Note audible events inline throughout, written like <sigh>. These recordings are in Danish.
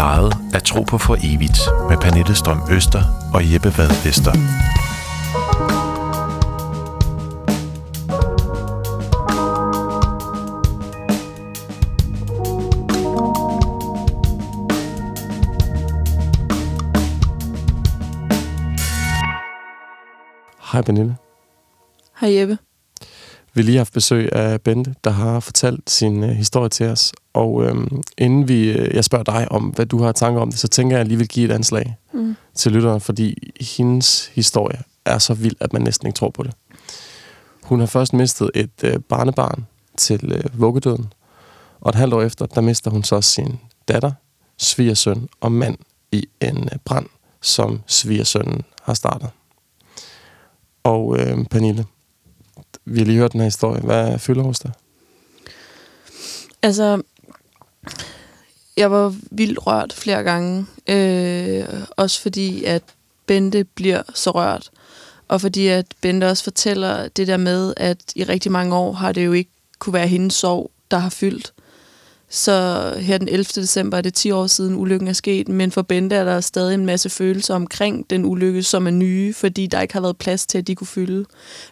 plejede at tro på for evigt med Pernille Strøm Øster og Jeppe Vad Vester. Hej Pernille. Hej Jeppe. Vi har lige haft besøg af Bente, der har fortalt sin øh, historie til os. Og øhm, inden vi, øh, jeg spørger dig om, hvad du har tanker om det, så tænker jeg, at jeg lige vil give et anslag Mm. til lytteren, fordi hendes historie er så vild, at man næsten ikke tror på det. Hun har først mistet et øh, barnebarn til øh, vuggedøden, og et halvt år efter, der mister hun så sin datter, svigersøn og mand i en øh, brand, som svigersønnen har startet. Og øh, Pernille, vi har lige hørt den her historie. Hvad fylder hos dig? Altså, jeg var vildt rørt flere gange. Øh, også fordi, at Bente bliver så rørt. Og fordi, at Bente også fortæller det der med, at i rigtig mange år har det jo ikke kunne være hendes sorg, der har fyldt. Så her den 11. december er det 10 år siden ulykken er sket, men for Bente er der stadig en masse følelser omkring den ulykke, som er nye, fordi der ikke har været plads til, at de kunne fylde.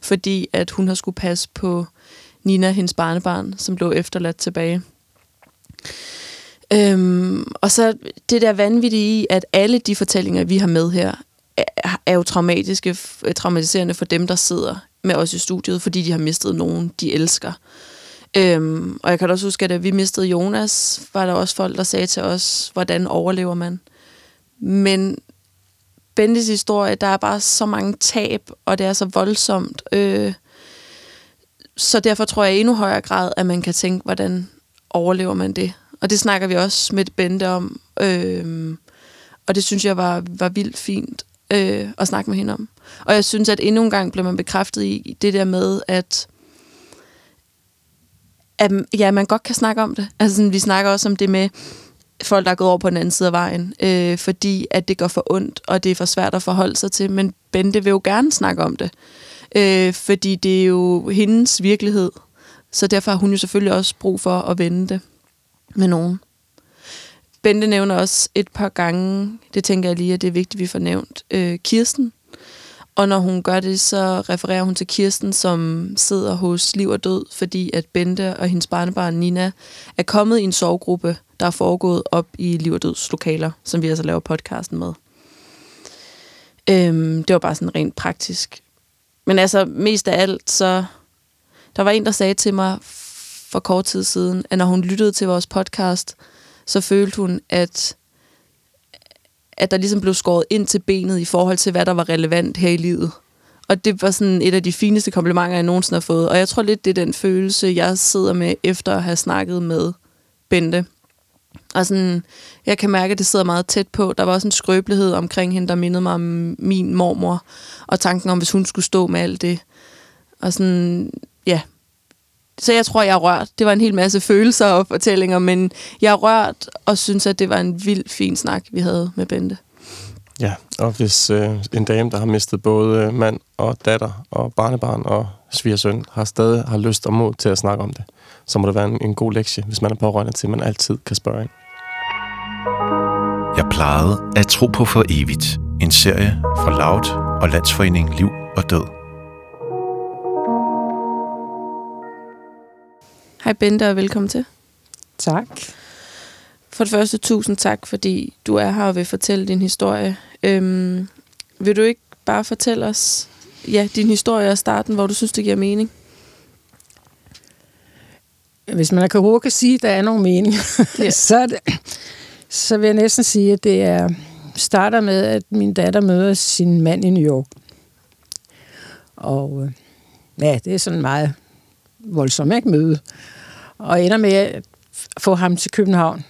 Fordi at hun har skulle passe på Nina, hendes barnebarn, som blev efterladt tilbage. Øhm, og så det der vanvittige i, at alle de fortællinger, vi har med her, er, er jo traumatiske, traumatiserende for dem, der sidder med os i studiet, fordi de har mistet nogen, de elsker. Øhm, og jeg kan da også huske, at da vi mistede Jonas, var der også folk, der sagde til os, hvordan overlever man? Men Bendis historie, der er bare så mange tab, og det er så voldsomt. Øh, så derfor tror jeg i endnu højere grad, at man kan tænke, hvordan overlever man det? Og det snakker vi også med Bente om. Øh, og det synes jeg var, var vildt fint øh, at snakke med hende om. Og jeg synes, at endnu en gang blev man bekræftet i i det der med, at at ja, man godt kan snakke om det. Altså, sådan, vi snakker også om det med folk, der er gået over på den anden side af vejen, øh, fordi at det går for ondt, og det er for svært at forholde sig til. Men Bente vil jo gerne snakke om det, øh, fordi det er jo hendes virkelighed. Så derfor har hun jo selvfølgelig også brug for at vende det med nogen. Bente nævner også et par gange, det tænker jeg lige, at det er vigtigt, at vi får nævnt, øh, Kirsten. Og når hun gør det, så refererer hun til Kirsten, som sidder hos Liv og Død, fordi at Bente og hendes barnebarn Nina er kommet i en sovegruppe, der er foregået op i Liv og Døds lokaler, som vi altså laver podcasten med. Øhm, det var bare sådan rent praktisk. Men altså, mest af alt, så... Der var en, der sagde til mig for kort tid siden, at når hun lyttede til vores podcast, så følte hun, at at der ligesom blev skåret ind til benet i forhold til, hvad der var relevant her i livet. Og det var sådan et af de fineste komplimenter, jeg nogensinde har fået. Og jeg tror lidt, det er den følelse, jeg sidder med, efter at have snakket med Bente. Og sådan, jeg kan mærke, at det sidder meget tæt på. Der var også en skrøbelighed omkring hende, der mindede mig om min mormor. Og tanken om, hvis hun skulle stå med alt det. Og sådan, ja. Så jeg tror, jeg er rørt. Det var en hel masse følelser og fortællinger, men jeg er rørt og synes, at det var en vild fin snak, vi havde med Bente. Ja, og hvis øh, en dame, der har mistet både øh, mand og datter og barnebarn og svigersøn, har stadig har lyst og mod til at snakke om det, så må det være en, en god lektie, hvis man er pårørende til, at man altid kan spørge ind. Jeg plejede at tro på for evigt. En serie fra Loud og Landsforeningen Liv og Død. Hej Bente, og velkommen til. Tak. For det første, tusind tak, fordi du er her og vil fortælle din historie. Øhm, vil du ikke bare fortælle os ja, din historie og starten, hvor du synes, det giver mening? Hvis man kan hurtigt sige, at der er nogen mening, Ja. <laughs> så, det, så vil jeg næsten sige, at det er starter med, at min datter møder sin mand i New York. Og øh, ja, det er sådan meget voldsomt ikke møde. Og ender med at få ham til København.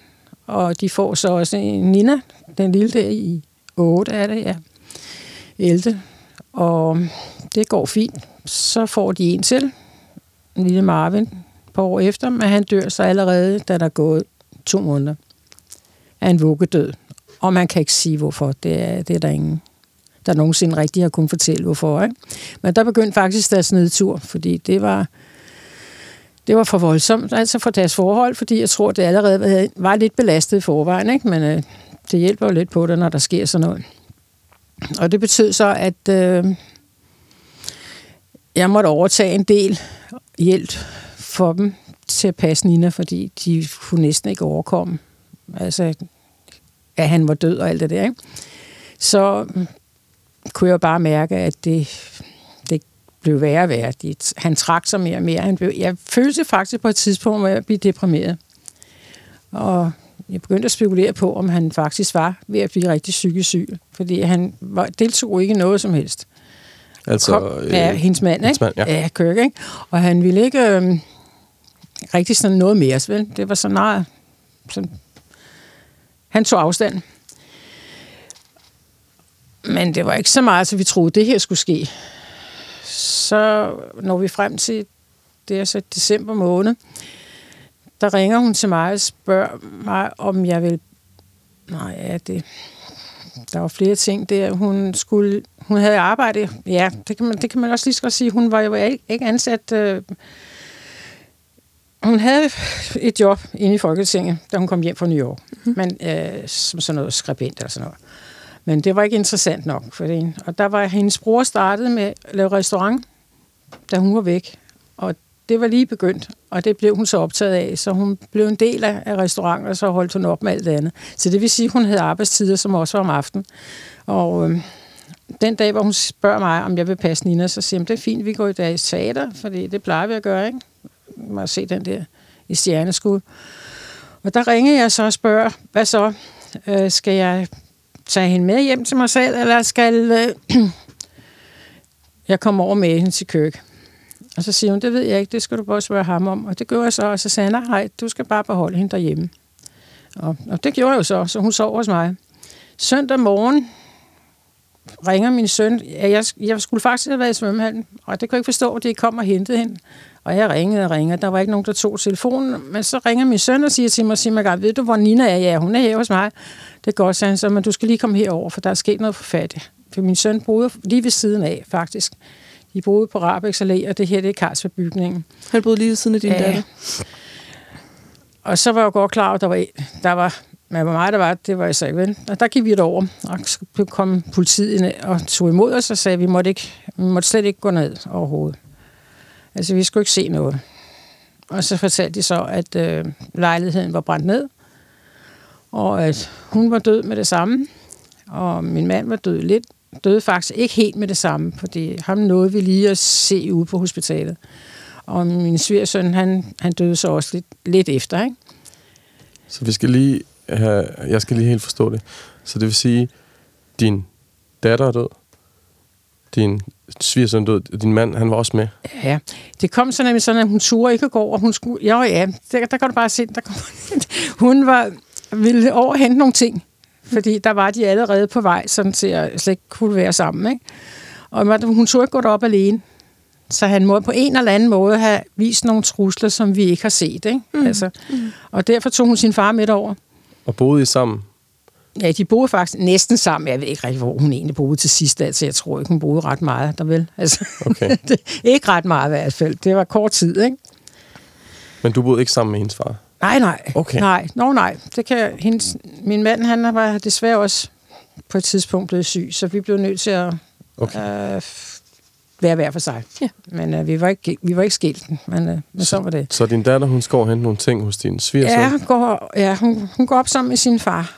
Og de får så også en Nina, den lille der i 8 er det, ja. 11. Og det går fint. Så får de en til, en lille Marvin, et par år efter, men han dør så allerede, da der er gået to måneder af en vuggedød. Og man kan ikke sige, hvorfor. Det er, det er der ingen, der nogensinde rigtig har kunnet fortælle, hvorfor. Ikke? Men der begyndte faktisk deres nedtur, fordi det var, det var for voldsomt, altså for deres forhold, fordi jeg tror, det allerede var- lidt belastet i forvejen. Ikke? Men øh, det hjælper jo lidt på det, når der sker sådan noget. Og det betød så, at øh, jeg måtte overtage en del hjælp for dem til at passe Nina, fordi de kunne næsten ikke overkomme. Altså, at han var død og alt det der, ikke? Så kunne jeg bare mærke, at det blev værre og værre. De, han trak sig mere og mere. Han blev, jeg følte faktisk på et tidspunkt, hvor jeg blev deprimeret. Og jeg begyndte at spekulere på, om han faktisk var ved at blive rigtig psykisk syg. Fordi han var, deltog ikke i noget som helst. Altså, Kom, ja, hendes mand, hendes ikke? mand, ja. ja Kirk, ikke? Og han ville ikke øh, rigtig sådan noget mere, vel? Det var så nej. Sådan, han tog afstand. Men det var ikke så meget, at vi troede, det her skulle ske. Så når vi frem til, det er så december måned, der ringer hun til mig og spørger mig, om jeg vil... Nej, ja, det... Der var flere ting der. Hun, skulle, hun havde arbejdet... Ja, det kan, man, det kan man også lige så godt sige. Hun var jo ikke ikke ansat... Øh, hun havde et job inde i Folketinget, da hun kom hjem fra New York. Mm-hmm. Men øh, som sådan noget skribent eller sådan noget. Men det var ikke interessant nok for det. Og der var hendes bror startet med at lave restaurant, da hun var væk. Og det var lige begyndt, og det blev hun så optaget af. Så hun blev en del af, restauranten, og så holdt hun op med alt det andet. Så det vil sige, at hun havde arbejdstider, som også var om aftenen. Og øh, den dag, hvor hun spørger mig, om jeg vil passe Nina, så siger hun, det er fint, vi går i dag i teater, for det plejer vi at gøre, ikke? Må se den der i stjerneskud. Og der ringer jeg så og spørger, hvad så? Øh, skal jeg tage hende med hjem til mig selv, eller skal øh, <clears throat> jeg komme over med hende til køk? Og så siger hun, det ved jeg ikke, det skal du bare spørge ham om. Og det gør jeg så, og så sagde han, nej, du skal bare beholde hende derhjemme. Og, og det gjorde jeg jo så, så hun sov hos mig. Søndag morgen ringer min søn, jeg, jeg skulle faktisk have været i svømmehallen, og det kunne jeg ikke forstå, at de kom og hentede hende. Og jeg ringede og ringede, der var ikke nogen, der tog telefonen, men så ringer min søn og siger til mig, siger ved du, hvor Nina er? Ja, hun er her hos mig. Det går, sagde han så, men du skal lige komme herover, for der er sket noget forfærdeligt. For min søn boede lige ved siden af, faktisk. De boede på Rabex Allé, og det her, det er Carlsberg-bygningen. Han boede lige ved siden af din ja. datter. Og så var jeg godt klar, at der var, der var men hvor meget der var, det var jeg så ikke vel. Og der gik vi over, og så kom politiet ind og tog imod os og sagde, at vi måtte, ikke, vi måtte slet ikke gå ned overhovedet. Altså, vi skulle ikke se noget. Og så fortalte de så, at øh, lejligheden var brændt ned, og at hun var død med det samme, og min mand var død lidt, døde faktisk ikke helt med det samme, fordi ham nåede vi lige at se ude på hospitalet. Og min svigersøn, han, han døde så også lidt, lidt efter, ikke? Så vi skal lige have, jeg skal lige helt forstå det. Så det vil sige, din datter er død, din svigersøn død, din mand, han var også med. Ja, det kom så nemlig sådan, at hun turde ikke gå, og hun skulle, ja, ja, der, der kan du bare se, der kom, <laughs> hun var, ville over hente nogle ting, fordi der var de allerede på vej, sådan til at slet ikke kunne være sammen, ikke? Og hun turde ikke gå derop alene. Så han må på en eller anden måde have vist nogle trusler, som vi ikke har set. Ikke? Mm. Altså, mm. Og derfor tog hun sin far med over. Og boede I sammen? Ja, de boede faktisk næsten sammen. Jeg ved ikke rigtig, hvor hun egentlig boede til sidst. Altså, jeg tror ikke, hun boede ret meget der vel. Altså, okay. <laughs> det, ikke ret meget i hvert fald. Det var kort tid, ikke? Men du boede ikke sammen med hendes far? Nej, nej. Okay. Nej, no, nej. Det kan, hendes, min mand, han var desværre også på et tidspunkt blevet syg, så vi blev nødt til at okay. øh, være hver for sig. Ja. Men øh, vi, var ikke, vi var ikke skilt, men, øh, men så, så var det. Så din datter, hun skal hente nogle ting hos din svigersøn? Ja, går, ja hun, hun går op sammen med sin far.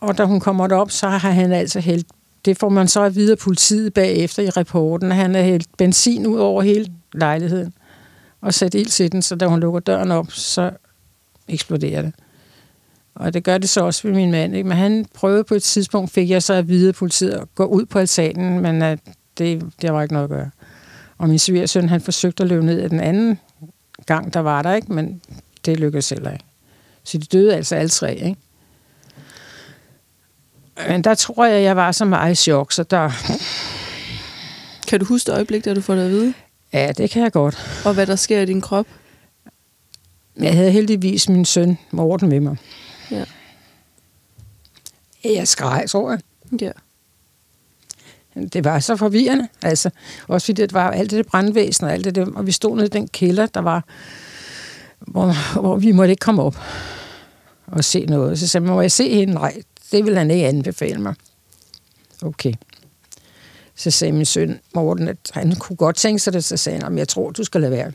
Og da hun kommer derop, så har han altså hældt, det får man så at vide af politiet bagefter i rapporten, han har hældt benzin ud over hele lejligheden og sat ild til den, så da hun lukker døren op, så eksploderer det. Og det gør det så også ved min mand. Ikke? Men han prøvede på et tidspunkt, fik jeg så at vide af politiet at gå ud på altanen, men at det, det var ikke noget at gøre. Og min svigersøn, han forsøgte at løbe ned af den anden gang, der var der, ikke? men det lykkedes heller ikke. Så de døde altså alle tre, ikke? Men der tror jeg, jeg var så meget i chok, så der... Kan du huske det øjeblik, da du får det at vide? Ja, det kan jeg godt. Og hvad der sker i din krop? Jeg havde heldigvis min søn Morten med mig. Ja. Jeg skreg, tror jeg. Ja. Det var så forvirrende, altså. Også fordi det var alt det brandvæsen og alt det der, og vi stod nede i den kælder, der var, hvor, hvor vi måtte ikke komme op og se noget. Så sagde man, må jeg se hende? Nej, det vil han ikke anbefale mig. Okay. Så sagde min søn Morten, at han kunne godt tænke sig det, så sagde han, jeg tror, du skal lade være.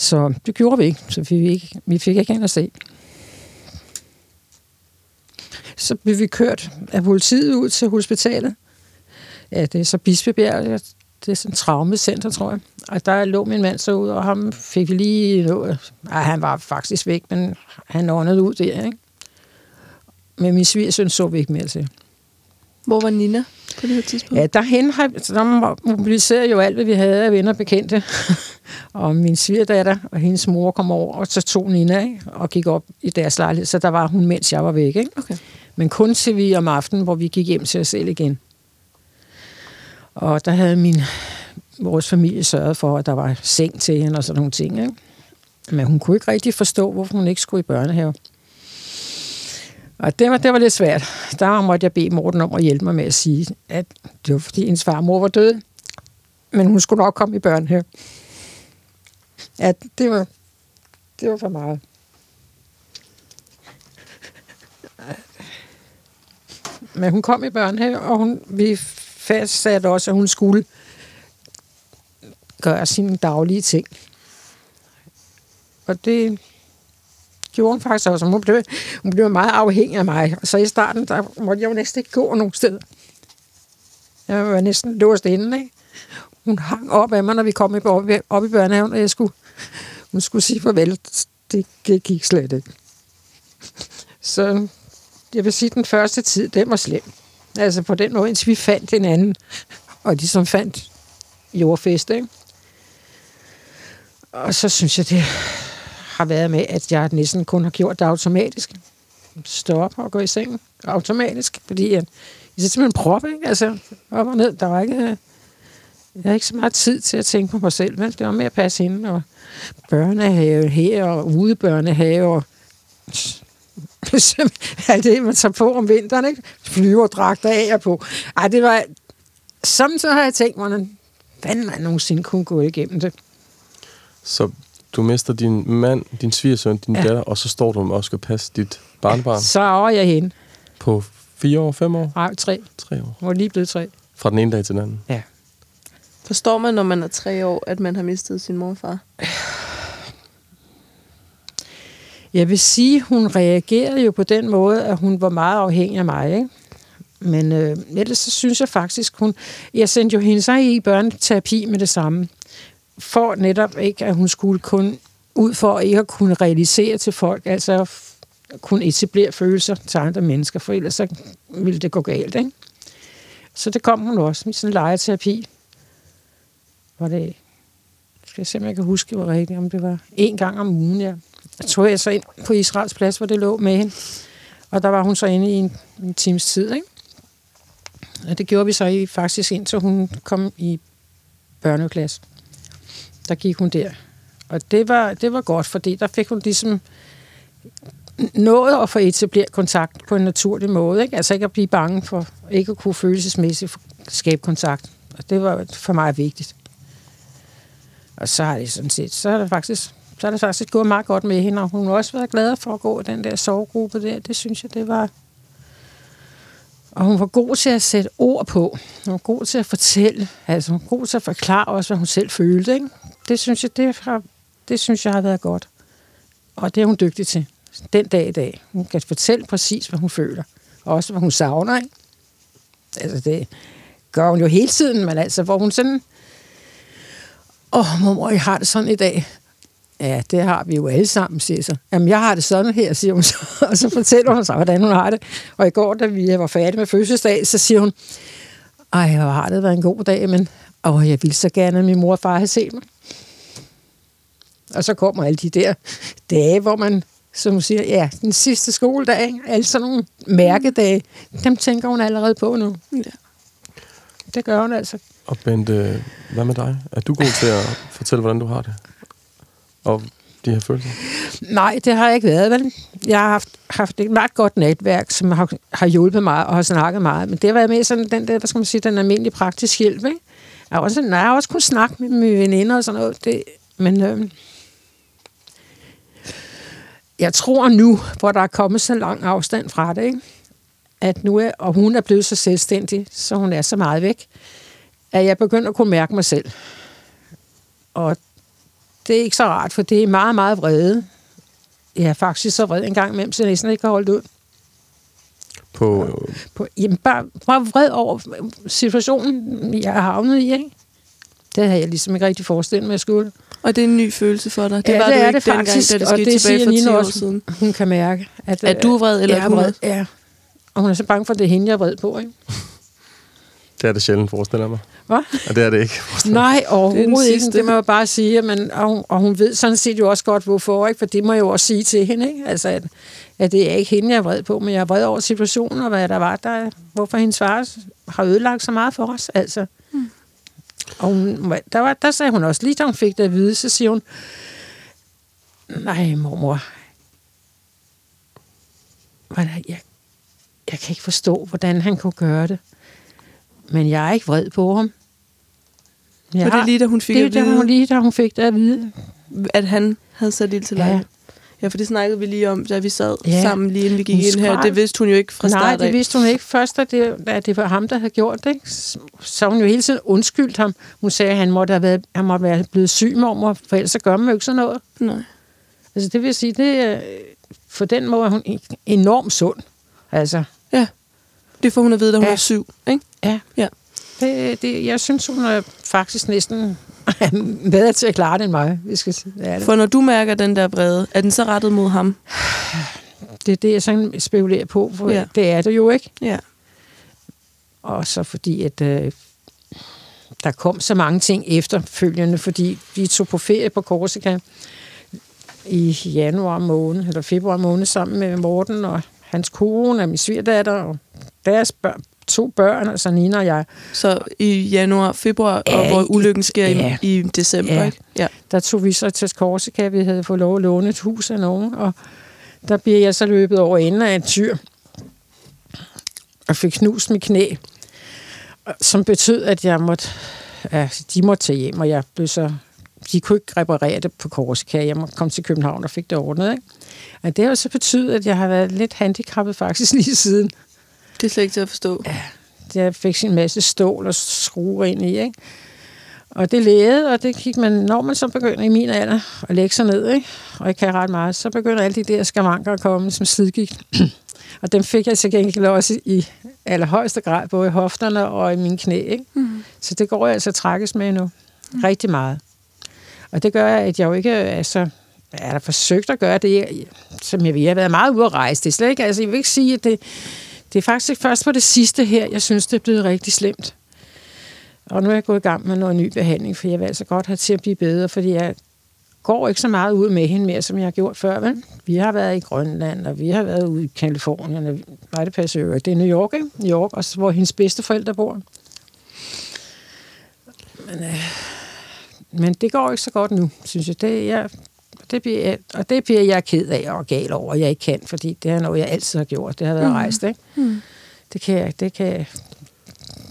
Så det gjorde vi ikke, så vi, ikke, vi fik ikke ind at se. Så blev vi kørt af politiet ud til hospitalet. Ja, det er så Bispebjerg, det er sådan et traumecenter, tror jeg. Og der lå min mand så ud, og ham fik vi lige noget. Ej, han var faktisk væk, men han åndede ud der, ikke? Men min svigersøn så vi ikke mere til. Hvor var Nina på det her tidspunkt? Ja, derhen har, der mobiliserede jo alt, hvad vi havde af venner og bekendte. <laughs> og min svigerdatter og hendes mor kom over, og så tog Nina ikke? og gik op i deres lejlighed. Så der var hun, mens jeg var væk. Ikke? Okay. Men kun til vi om aftenen, hvor vi gik hjem til os selv igen. Og der havde min, vores familie sørget for, at der var seng til hende og sådan nogle ting. Ikke? Men hun kunne ikke rigtig forstå, hvorfor hun ikke skulle i børnehave. Og det var, det var lidt svært. Der måtte jeg bede Morten om at hjælpe mig med at sige, at det var fordi hendes farmor var død. Men hun skulle nok komme i børnehave. Ja, det var, det var for meget. Men hun kom i børnehave, og hun, vi fastsatte også, at hun skulle gøre sine daglige ting. Og det gjorde hun faktisk også. Hun blev, hun blev meget afhængig af mig. Så i starten, der måtte jeg jo næsten ikke gå nogen sted. Jeg var næsten låst inde, ikke? Hun hang op af mig, når vi kom op, op i børnehaven, og jeg skulle, hun skulle sige farvel. Det, det gik slet ikke. Så jeg vil sige, at den første tid, den var slem. Altså på den måde, indtil vi fandt en anden, og de som fandt jordfest, ikke? Og så synes jeg, det har været med, at jeg næsten kun har gjort det automatisk. Stå op og gå i sengen automatisk, fordi jeg, jeg er simpelthen prop, ikke? Altså, op og ned, der var ikke... Øh, jeg har ikke så meget tid til at tænke på mig selv, men det var mere at passe ind, og børnehave her, og ude børnehave og <laughs> alt det, man tager på om vinteren, ikke? Flyverdragter af og på. Ej, det var... Samtidig har jeg tænkt, hvordan fanden man nogensinde kunne gå igennem det. Så du mister din mand, din svigersøn, din ja. datter, og så står du og skal passe dit barnbarn. Så er jeg hende. På fire år, fem år? Nej, tre. Tre år. Hun var lige blevet tre. Fra den ene dag til den anden? Ja. Forstår man, når man er tre år, at man har mistet sin mor og far? Jeg vil sige, hun reagerede jo på den måde, at hun var meget afhængig af mig. Ikke? Men øh, ellers så synes jeg faktisk, hun... Jeg sendte jo hende sig i børneterapi med det samme. For netop ikke, at hun skulle kun ud for ikke at kunne realisere til folk, altså kunne etablere følelser til andre mennesker, for ellers så ville det gå galt. Ikke? Så det kom hun også med sådan en legeterapi. Var det... Skal jeg se, om jeg kan huske, hvor rigtigt, om det var en gang om ugen, ja tog jeg så ind på Israels plads, hvor det lå med hende. Og der var hun så inde i en, en times tid, ikke? Og det gjorde vi så i, faktisk indtil hun kom i børneklasse. Der gik hun der. Og det var, det var godt, fordi der fik hun ligesom nået at få etableret kontakt på en naturlig måde. Ikke? Altså ikke at blive bange for ikke at kunne følelsesmæssigt skabe kontakt. Og det var for mig vigtigt. Og så har det sådan set, så er det faktisk så er det faktisk gået meget godt med hende, og hun har også været glad for at gå i den der sovegruppe der. Det synes jeg, det var... Og hun var god til at sætte ord på. Hun var god til at fortælle. Altså, hun var god til at forklare også, hvad hun selv følte. Ikke? Det, synes jeg, det, har, det synes jeg har været godt. Og det er hun dygtig til. Den dag i dag. Hun kan fortælle præcis, hvad hun føler. Og også, hvad hun savner. Ikke? Altså, det gør hun jo hele tiden, men altså, hvor hun sådan... Åh, oh, mor, jeg har det sådan i dag. Ja, det har vi jo alle sammen, siger så. Jamen, jeg har det sådan her, siger hun så. <laughs> Og så fortæller hun så, hvordan hun har det. Og i går, da vi var færdige med fødselsdag, så siger hun, ej, hvor har det været en god dag, men åh, jeg ville så gerne, at min mor og far havde set mig. Og så kommer alle de der dage, hvor man, som hun siger, ja, den sidste skoledag, alle sådan nogle mærkedage, dem tænker hun allerede på nu. Ja. Det gør hun altså. Og Bente, hvad med dig? Er du god til at fortælle, hvordan du har det? og de her følelser? Nej, det har jeg ikke været, vel? Jeg har haft, haft et meget godt netværk, som har, har hjulpet mig og har snakket meget. Men det har været mere sådan den der, hvad skal man sige, den almindelige praktisk hjælp, ikke? Jeg har også, jeg har også kunnet snakke med mine veninder og sådan noget. Det, men øh, jeg tror nu, hvor der er kommet så lang afstand fra det, ikke? at nu er, og hun er blevet så selvstændig, så hun er så meget væk, at jeg begynder at kunne mærke mig selv. Og det er ikke så rart, for det er meget, meget vrede. Jeg er faktisk så vred en gang imellem, så jeg næsten ikke kan holde det ud. På, På, jamen, bare, bare vred over situationen, jeg har havnet i. Ikke? Det havde jeg ligesom ikke rigtig forestillet mig, at jeg skulle. Og det er en ny følelse for dig. Det Ja, var det er ikke det dengang, faktisk, da det og skete det tilbage siger for 10 Nina år også. siden. Hun kan mærke, at... Er du vred, eller jeg er er hun vred? Ja. Og hun er så bange for, at det er hende, jeg er vred på, ikke? <laughs> det er det sjældent, forestiller jeg mig. Hvad? Og det er det ikke. Nej, overhovedet ikke. sidste. Det må jeg bare sige. Men, og, hun, og hun ved sådan set jo også godt, hvorfor. Ikke? For det må jeg jo også sige til hende. Ikke? Altså, at, at det er ikke hende, jeg er vred på, men jeg er vred over situationen, og hvad der var, der, hvorfor hendes far har ødelagt så meget for os. Altså. Mm. Og hun, der, var, der sagde hun også, lige da hun fik det at vide, så siger hun, nej, mormor, jeg, jeg kan ikke forstå, hvordan han kunne gøre det. Men jeg er ikke vred på ham. Jeg Var det lige, da hun fik det, at det var vide, lige, da hun fik det at vide. at han havde sat ild til Ja. lejligheden? Ja, for det snakkede vi lige om, da vi sad Ja. sammen lige inden vi gik Hun ind her. Det vidste hun jo ikke fra Nej, start det af. vidste hun ikke. Først, at det, at det var ham, der havde gjort det. ikke? Så hun jo hele tiden undskyldt ham. Hun sagde, at han måtte, have været, han måtte være blevet syg, mormor, for ellers så gør man jo ikke sådan noget. Nej. Altså, det vil sige, det, er- for den måde er hun enormt sund. Altså, Ja. Det får hun at vide, da hun Ja. er syv, ikke? Ja. Ja. Det, det, jeg synes, hun er faktisk næsten <laughs> bedre til at klare det end mig. Vi skal sige. Det. For når du mærker den der vrede, er den så rettet mod ham? <sighs> det er det, jeg sådan spekulerer på, for Ja. ja. det er det jo ikke. Ja. Og så fordi, at øh, der kom så mange ting efterfølgende, fordi vi tog på ferie på Korsika i januar måned, eller februar måned, sammen med Morten og hans kone og min svigerdatter og deres børn, to børn, altså Nina og jeg. Så i januar, februar, Ja, og hvor ulykken sker ja. i, i december, Ja. ikke? Ja. Der tog vi så til Korsika, vi havde fået lov at låne et hus af nogen, og der bliver jeg så løbet over enden af en tyr, og fik knust mit knæ, som betød, at jeg måtte, ja, de måtte tage hjem, og jeg blev så, de kunne ikke reparere det på Korsika, jeg måtte komme til København og fik det ordnet, ikke? Og det har så betydet, at jeg har været lidt handicappet faktisk <laughs> lige siden. Det er slet ikke til at forstå. Ja. Jeg fik sin masse stål og skruer ind i, ikke? Og det lægede, og det gik man, når man så begynder i min alder at lægge sig ned, ikke? og jeg kan ret meget, så begynder alle de der skavanker at komme, som slidgik. <clears throat> og dem fik jeg til gengæld også i allerhøjeste grad, både i hofterne og i mine knæ. Ikke? Mm. Så det går jeg altså trækkes med nu. Mm. Rigtig meget. Og det gør, at jeg jo ikke, altså, jeg har forsøgt at gøre det, som jeg vil. Jeg har været meget ude at rejse. Det er slet ikke, altså, jeg vil ikke sige, at det, det er faktisk først på det sidste her, jeg synes, det er blevet rigtig slemt. Og nu er jeg gået i gang med noget ny behandling, for jeg vil altså godt have til at blive bedre, fordi jeg går ikke så meget ud med hende mere, som jeg har gjort før. Vel? Vi har været i Grønland, og vi har været ude i Kalifornien, og nej, det passer jo. Det er New York, ikke? New York, også hvor hendes bedste forældre bor. Men, øh, men det går ikke så godt nu, synes jeg. Det, jeg, det bliver, og det bliver jeg ked af og gal over, at jeg ikke kan, fordi det er noget, jeg altid har gjort. Det har været mm. rejst, ikke? Mm. Det kan jeg, det kan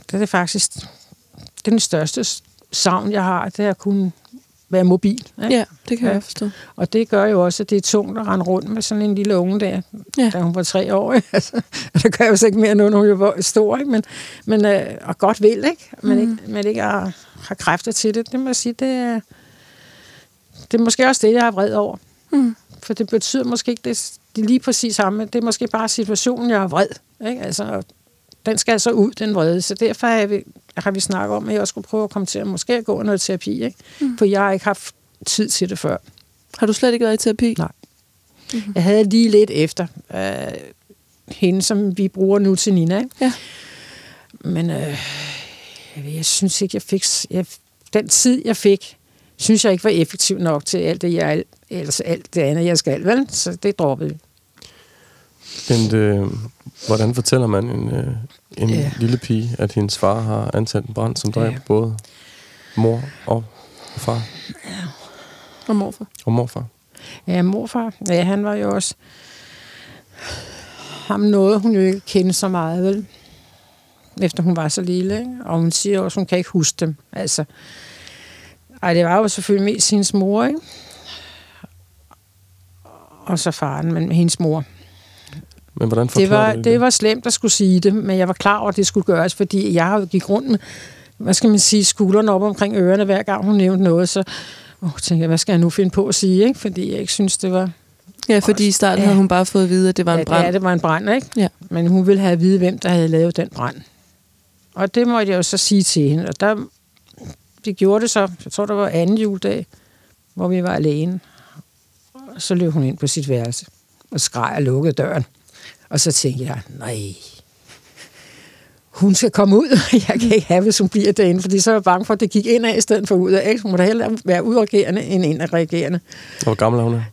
det er det faktisk, det er den største savn, jeg har, det er at kunne være mobil. Ikke? ja, det kan Ja. jeg forstå. Og det gør jo også, at det er tungt at rende rundt med sådan en lille unge der, Ja. da hun var tre år. <laughs> Altså, der gør jeg jo så ikke mere nu, når hun var stor, ikke? Men, men, øh, og godt vil, ikke? Men, mm. ikke, men ikke har, har kræfter til det. Det må jeg sige, det er, det er måske også det, jeg er vred over. Mm. For det betyder måske ikke, det, det lige præcis samme. Det er måske bare situationen, jeg er vred. Ikke? Altså, den skal altså ud, den vrede. Så derfor har vi, har vi snakket om, at jeg også skulle prøve at komme til at måske gå noget terapi. Ikke? Mm. For jeg har ikke haft tid til det før. Har du slet ikke været i terapi? Nej. Mm-hmm. Jeg havde lige lidt efter øh, hende, som vi bruger nu til Nina. Ikke? Ja. Men øh, jeg synes ikke, jeg fik... Jeg, den tid, jeg fik, synes jeg ikke var effektiv nok til alt det, jeg, altså alt det andet, jeg skal. Vel? Så det droppede. Men øh, hvordan fortæller man en, øh, en Ja. lille pige, at hendes far har ansat en brand, som dræber Ja. både mor og far Og morfar? og morfar? Ja, morfar, ja, han var jo også... Ham nåede hun jo ikke kende så meget, vel? Efter hun var så lille, ikke? Og hun siger også, hun kan ikke huske dem. Altså, ej, det var jo selvfølgelig mest hendes mor, ikke? og så faren, men hendes mor. Men hvordan Det forklarer var, du det var slemt at skulle sige det, men jeg var klar over, at det skulle gøres, fordi jeg gik rundt med, hvad skal man sige, skuldrene op omkring ørerne, hver gang hun nævnte noget, så oh, tænkte jeg, hvad skal jeg nu finde på at sige, ikke? fordi jeg ikke synes, det var... Ja, fordi i starten Ja. havde hun bare fået at vide, at det var en ja, brand. Ja, det var en brand, ikke? Ja. Men hun ville have at vide, hvem der havde lavet den brand. Og det måtte jeg jo så sige til hende, og der, vi gjorde det så, jeg tror, der var anden juledag, hvor vi var alene. Og så løb hun ind på sit værelse og skreg og lukkede døren. Og så tænkte jeg, nej, hun skal komme ud. <laughs> Jeg kan ikke have, hvis hun bliver derinde, fordi så er jeg bange for, at det gik ind af i stedet for ud af. Hun må da hellere være udreagerende end indreagerende. Hvor gammel er hun er?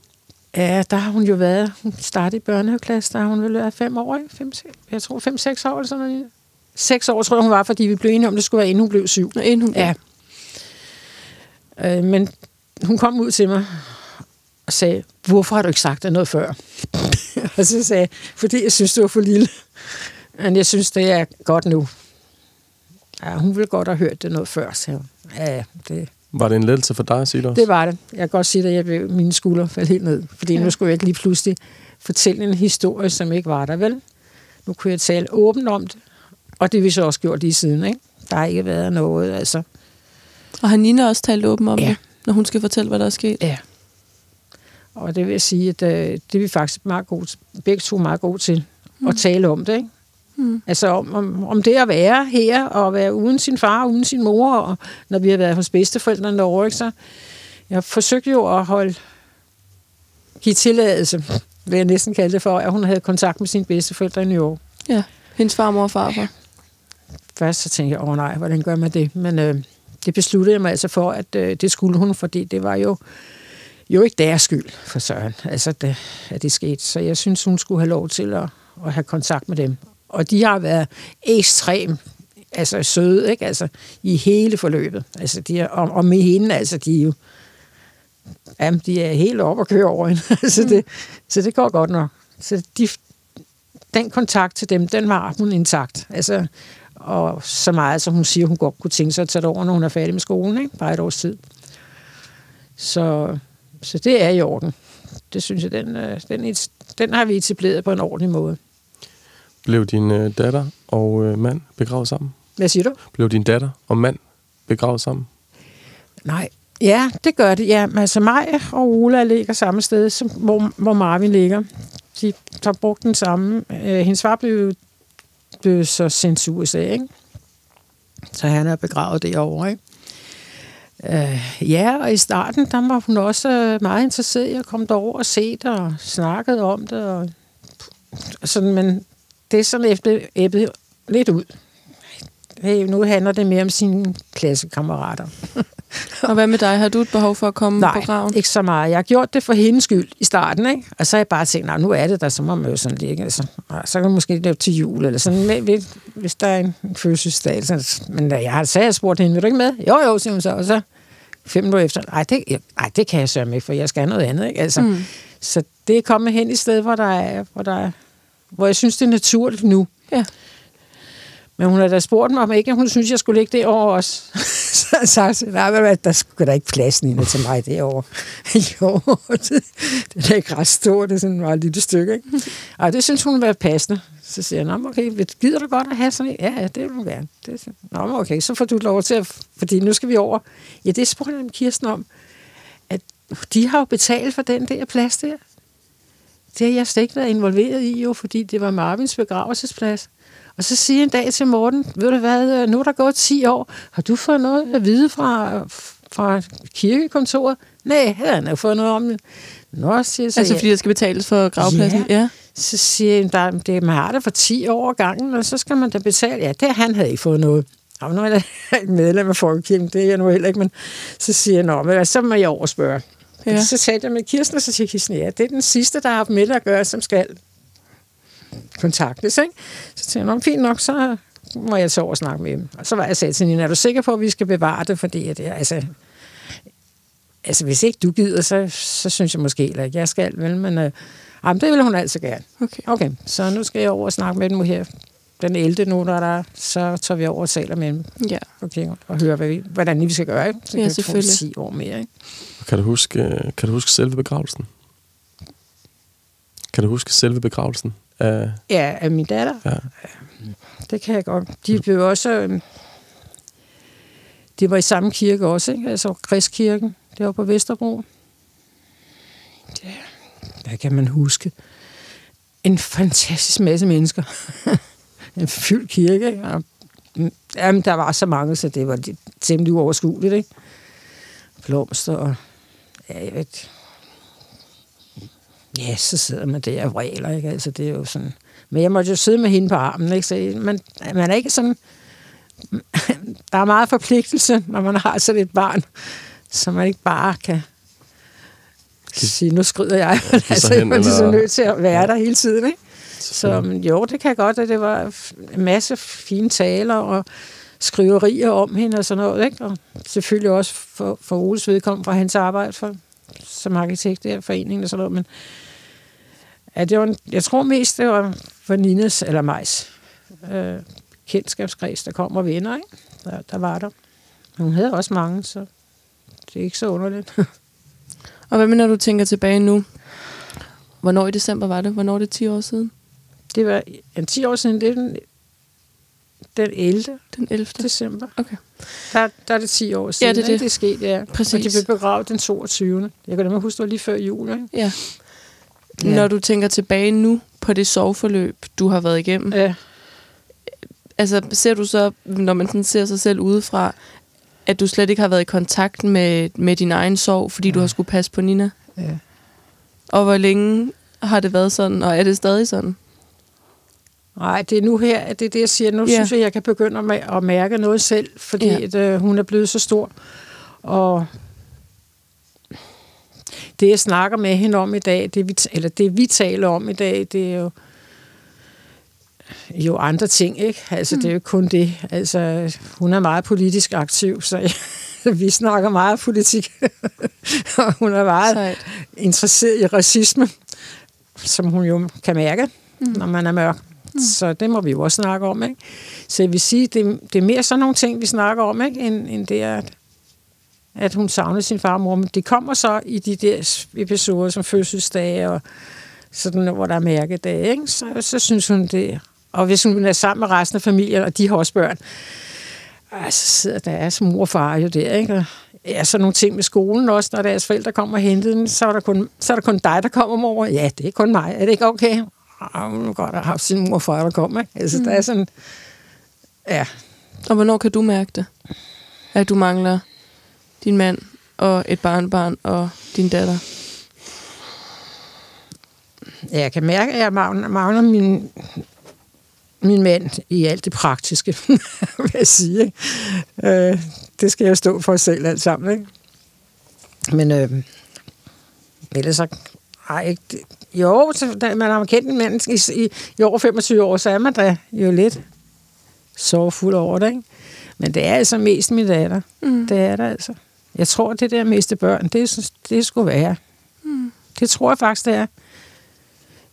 Ja, der har hun jo været, hun startede i børnehaveklasse, der har hun vel været fem år, ikke? Fem, jeg tror fem-seks år eller sådan noget. Seks år, tror jeg, hun var, fordi vi blev enige om, det skulle være, inden hun blev syv. Nå, inden hun Ja. Øh, men hun kom ud til mig og sagde, hvorfor har du ikke sagt det noget før? <laughs> og så sagde jeg, fordi jeg synes, det var for lille. Men jeg synes, det er godt nu. Ja, hun ville godt have hørt det noget før, hun. Ja, det, Var det en lettelse for dig, Silas? det var det. Jeg kan godt sige, at jeg blev, mine skuldre faldt helt ned. Fordi ja. nu skulle jeg ikke lige pludselig fortælle en historie, som ikke var der, vel? Nu kunne jeg tale åbent om det. Og det har vi så også gjort lige siden, ikke? Der har ikke været noget, altså. Og har Nina også talt åben om Ja. det, når hun skal fortælle, hvad der er sket? Ja. Og det vil jeg sige, at øh, det er vi faktisk meget gode, begge to meget gode til mm. at tale om det, ikke? Mm. Altså om, om, om det at være her, og være uden sin far, uden sin mor, og når vi har været hos bedsteforældrene derovre, ikke, så jeg forsøgte jo at holde, give tilladelse, vil jeg næsten kalde det for, at hun havde kontakt med sine bedsteforældre i New York. Ja, hendes farmor og farfar. Først så tænkte jeg, åh nej, hvordan gør man det? Men øh, det besluttede jeg mig altså for, at øh, det skulle hun, fordi det var jo, jo ikke deres skyld for Søren, altså det, at det skete. Så jeg synes, hun skulle have lov til at, at have kontakt med dem. Og de har været ekstrem altså søde, ikke? Altså, i hele forløbet. Altså, de er, og, og med hende, altså, de er jo jamen, de er helt op og kører over hende. <laughs> så, det, så det går godt nok. Så de, den kontakt til dem, den var hun intakt. Altså, og så meget, som hun siger, hun godt kunne tænke sig at tage det over, når hun er færdig med skolen, ikke? bare et års tid. Så, så det er i orden. Det synes jeg, den, øh, den, den har vi etableret på en ordentlig måde. Blev din øh, datter og øh, mand begravet sammen? Hvad siger du? Blev din datter og mand begravet sammen? Nej. Ja, det gør det. Ja, men altså mig og Ola ligger samme sted, som, hvor, hvor Marvin ligger. De har brugt den samme. Øh, hendes far blev, blev så sendt til USA, ikke? Så han er begravet derovre, ikke? Øh, ja, og i starten, der var hun også øh, meget interesseret i at komme derover og se det, og snakkede om det, og sådan, men det er sådan efter æbbet lidt ud. Hey, nu handler det mere om sine klassekammerater. Og hvad med dig? Har du et behov for at komme Nej, på graven? ikke så meget. Jeg har gjort det for hendes skyld i starten, ikke? Og så har jeg bare tænkt, nej, nu er det der, så må man jo sådan ligge. Altså, så kan man måske lave til jul, eller sådan, men hvis- der er en fødselsdag. Så, men da jeg har har jeg spurgt hende, vil du ikke med? Jo, jo, siger hun så. Og så fem minutter efter, nej, det, nej, det kan jeg sørge med, for jeg skal have noget andet, ikke? Altså, mm. Så det er kommet hen i sted, hvor der er, hvor der er, hvor jeg synes, det er naturligt nu. Ja. Men hun har da spurgt mig, om ikke hun synes, jeg skulle ligge det over os. så har jeg sagt, nej, der skulle da ikke plads, ind til mig derovre. <laughs> jo, det, det er da ikke ret stort, det er sådan et meget lille stykke. Ikke? Og det synes hun var passende. Så siger jeg, Nå, okay, gider du godt at have sådan en? Ja, ja, det vil hun gerne. Det, er Nå, men okay, så får du lov til at, fordi nu skal vi over. Ja, det spurgte jeg dem Kirsten om, at de har jo betalt for den der plads der. Det har jeg slet ikke været involveret i, jo, fordi det var Marvins begravelsesplads. Og så siger en dag til Morten, ved du hvad, nu er der gået 10 år, har du fået noget at vide fra, fra kirkekontoret? Nej, han har fået noget om det. Nå, siger så, Altså fordi der skal betales for gravpladsen? Ja. ja. Så siger jeg, der, det, man har det for 10 år gangen, og så skal man da betale. Ja, det han havde ikke fået noget. Og nu er jeg et medlem af Folkekirken, det er jeg nu heller ikke, men så siger jeg, nå, men så må jeg overspørge. Ja. Så talte jeg med Kirsten, og så siger Kirsten, ja, det er den sidste, der har haft med at gøre, som skal kontaktes. Ikke? Så tænkte jeg, fint nok, så må jeg så over og snakke med dem. Og så var jeg sagde til hende, er du sikker på, at vi skal bevare det? Fordi at det, er- altså, altså, hvis ikke du gider, så, så synes jeg måske heller ikke, jeg skal, vel? Men øh, jamen, det vil hun altså gerne. Okay. Okay, så nu skal jeg over og snakke med dem her. Den 11. nu, når der er, så tager vi over og taler med dem Ja. okay, og hører, hvad vi, hvordan vi skal gøre. Ikke? Så Ja, kan vi få selvfølgelig. 10 år mere. Ikke? Kan du huske, øh, kan du huske selve begravelsen? Kan du huske selve begravelsen? Af, Ja, af min datter. ja. Det kan jeg godt. De blev også... Øh, de var i samme kirke også, ikke? Altså Kristkirken. Det var på Vesterbro. Ja, hvad kan man huske? En fantastisk masse mennesker. <laughs> en fyldt kirke, ikke? Og, mm, jamen, der var så mange, så det var temmelig uoverskueligt, ikke? Blomster og... Ja, jeg ved, Ja, så sidder man der og vræler, ikke? Altså, det er jo sådan... Men jeg måtte jo sidde med hende på armen, ikke? Så man, man er ikke sådan... <laughs> Der er meget forpligtelse, når man har sådan et barn, så man ikke bare kan sige, nu skrider jeg. <laughs> altså, hen, man er så eller- nødt til at være der hele tiden, ikke? Så jo, det kan jeg godt, at det var en masse fine taler og skriverier om hende og sådan noget, ikke? Og selvfølgelig også for, for Oles vedkommende fra hans arbejde for, som arkitekt der i foreningen og sådan noget, men ja, det var en, jeg tror mest, det var for Ninas eller Majs øh, kendskabskreds, der kom og venner, ikke? Der, der var der. Men hun havde også mange, så det er ikke så underligt. <laughs> Og hvad med, når du tænker tilbage nu? Hvornår i december var det? Hvornår er det 10 år siden? Det var en 10 år siden, det er den, den 11. Den 11. december. Okay. Der, der er det 10 år siden, det er ikke? det. det skete, ja. Præcis. Og de blev begravet den 22. Jeg kan nemlig huske, det var lige før jul, ikke? Ja. Ja. Når du tænker tilbage nu på det sorgforløb, du har været igennem, Ja. altså ser du så, når man sådan ser sig selv udefra, at du slet ikke har været i kontakt med, med din egen sorg, fordi du har skulle passe på Nina? ja. Og hvor længe har det været sådan, og er det stadig sådan? Nej, det er nu her, at det er det, jeg siger. Nu Ja. ja. synes jeg, jeg kan begynde at, mærke noget selv, fordi Ja. ja. at, øh, hun er blevet så stor. Og det, jeg snakker med hende om i dag, det vi, eller det vi taler om i dag, det er jo jo andre ting, ikke? Altså, mm. det er jo ikke kun det. Altså, hun er meget politisk aktiv, så <laughs> vi snakker meget politik. <laughs> og hun er meget Sejt. interesseret i racisme, som hun jo kan mærke, mm. når man er mørk. Mm. Så det må vi jo også snakke om. Ikke? Så jeg vil sige, det, det er mere sådan nogle ting, vi snakker om, ikke? End, end det, at, at hun savner sin far og mor. Men det kommer så i de der episoder som fødselsdage og sådan, hvor der er mærkedage. Ikke? Så, så synes hun det. Og hvis hun er sammen med resten af familien, og de har også børn, ej, så sidder deres mor og far jo der, ikke? Og ja, så nogle ting med skolen også, når deres forældre kommer og henter dem, så er der kun, så er der kun dig, der kommer mor. Ja, det er kun mig. Er det ikke okay? Hun kunne godt have haft sin mor og far, der kommer. Ikke? Altså, mm. der er sådan... Ja, Og hvornår kan du mærke det? At du mangler din mand og et barnbarn og din datter? Ja, jeg kan mærke, at jeg mangler, mangler min, min mand i alt det praktiske, <laughs> vil jeg sige. Øh, det skal jeg jo stå for selv alt sammen. Ikke? Men øh, ellers så... Ej, ikke, jo, så, da man har kendt en mand i, i, i over 25 år, så er man da jo lidt sorgfuld over det. Ikke? Men det er altså mest min datter. Mm. Det er det altså. Jeg tror, det der miste børn, det, det skulle være. Mm. Det tror jeg faktisk, det er.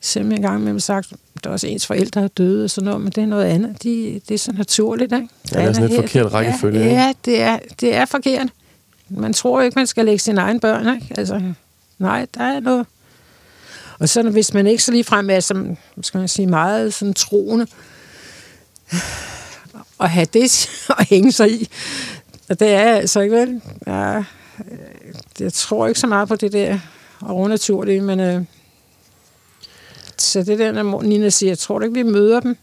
Selvom jeg engang med sagt, der er også ens forældre er døde og sådan noget, men det er noget andet. De, det er så naturligt, ikke? Ja, det er sådan lidt her- forkert rækkefølge, Ja, ikke? ja det, er, det er forkert. Man tror ikke, man skal lægge sine egne børn, ikke? Altså, nej, der er noget. Og så hvis man ikke så lige frem er som, skal man sige, meget sådan troende, <sighs> at have det <laughs> at hænge sig i, og det er jeg altså ikke vel. Ja, øh, jeg tror ikke så meget på det der overnaturlige, men øh, så det der, når Nina siger, jeg tror ikke, vi møder dem,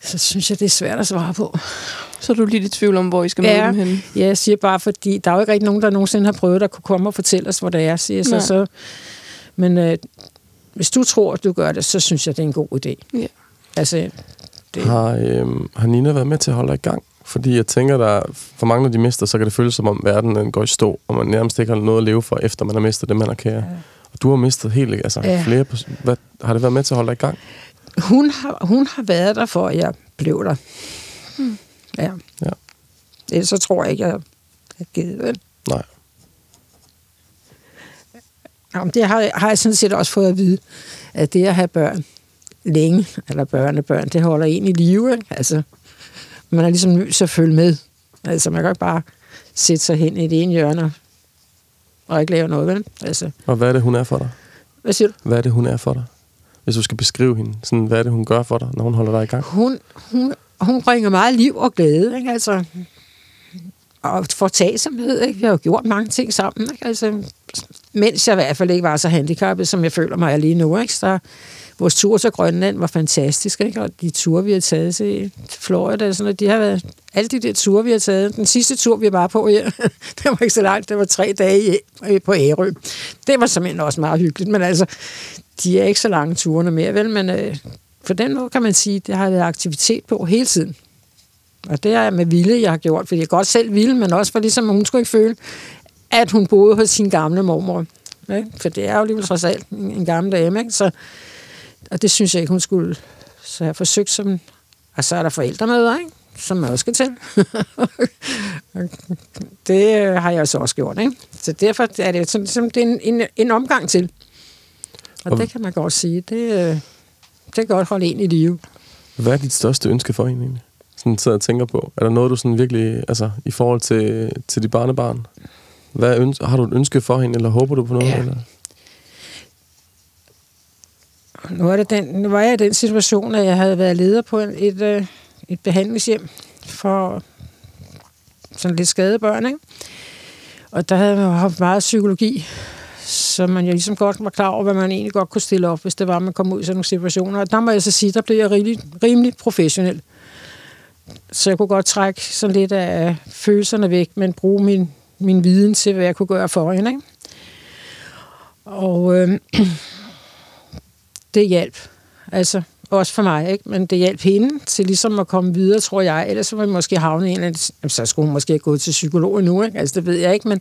så synes jeg, det er svært at svare på. Så er du lidt i tvivl om, hvor I skal møde dem henne. Ja, jeg siger bare, fordi der er jo ikke rigtig nogen, der nogensinde har prøvet at kunne komme og fortælle os, hvor det er, siger jeg så. Så. Men øh, hvis du tror, at du gør det, så synes jeg, det er en god idé. Ja. Altså, det, Har, øhm, har Nina været med til at holde dig i gang? Fordi jeg tænker, der for mange, når de mister, så kan det føles som om verden den går i stå, og man nærmest ikke har noget at leve for, efter man har mistet det, man har kære. Ja. Og du har mistet helt, altså ja. Flere hvad, Har det været med til at holde dig i gang? hun, har, hun har været der, for at jeg blev der. Hmm. Ja. Ja. Ellers så tror jeg ikke, jeg har givet vel. Nej. Jamen, det har, har jeg sådan set også fået at vide, at det at have børn længe, eller børnebørn, det holder en i live. Ikke? Altså, man er ligesom nødt til at følge med. Altså, man kan ikke bare sætte sig hen i det ene hjørne og ikke lave noget, vel? Altså, Og hvad er det, hun er for dig? Hvad siger du? Hvad er det, hun er for dig? Hvis du skal beskrive hende, sådan, hvad er det, hun gør for dig, når hun holder dig i gang? Hun, hun, hun bringer meget liv og glæde, ikke? Altså, og fortagsomhed, ikke? Vi har jo gjort mange ting sammen, ikke? Altså, mens jeg i hvert fald ikke var så handicappet, som jeg føler mig lige nu, ikke? Så vores tur til Grønland var fantastisk, ikke? Og de ture, vi har taget til Florida, sådan, noget, de har været, alle de der ture, vi har taget, den sidste tur, vi var på, ja, <laughs> det var ikke så langt, det var tre dage i, på Ærø. Det var simpelthen også meget hyggeligt, men altså, de er ikke så lange turene mere, vel? Men øh, for den måde kan man sige, det har været aktivitet på hele tiden. Og det er med vilje, jeg har gjort, fordi jeg godt selv ville, men også for ligesom, hun skulle ikke føle, at hun boede hos sin gamle mormor. Ikke? For det er jo lige trods alt en, en gammel dame, ikke? Så, og det synes jeg ikke, hun skulle. Så jeg har forsøgt som... Og så er der forældremøder, ikke? som man også skal til. <laughs> det øh, har jeg så også gjort. Ikke? Så derfor er det, sådan, som det er en, en, en omgang til. Og, og det kan man godt sige. Det, øh, det kan godt holde en i live. Hvad er dit største ønske for hende egentlig? Sådan sidder og tænker på. Er der noget, du sådan virkelig, altså i forhold til, til dit barnebarn? Hvad ønske, har du et ønske for hende, eller håber du på noget? Ja. Eller? Nu, er det den, nu var jeg i den situation, at jeg havde været leder på et, et, øh, et behandlingshjem for sådan lidt skadede børn, ikke? Og der havde man haft meget psykologi, så man jo ligesom godt var klar over, hvad man egentlig godt kunne stille op, hvis det var, at man kom ud i sådan nogle situationer. Og der må jeg så sige, der blev jeg rimelig, rimelig professionel. Så jeg kunne godt trække sådan lidt af følelserne væk, men bruge min, min viden til, hvad jeg kunne gøre for hende. Ikke? Og øh, <clears throat> det hjalp. Altså, også for mig, ikke? men det hjalp hende til ligesom at komme videre, tror jeg. Ellers så var vi måske havnet i en eller anden... Så skulle hun måske have gået til psykolog nu, ikke? Altså, det ved jeg ikke, men,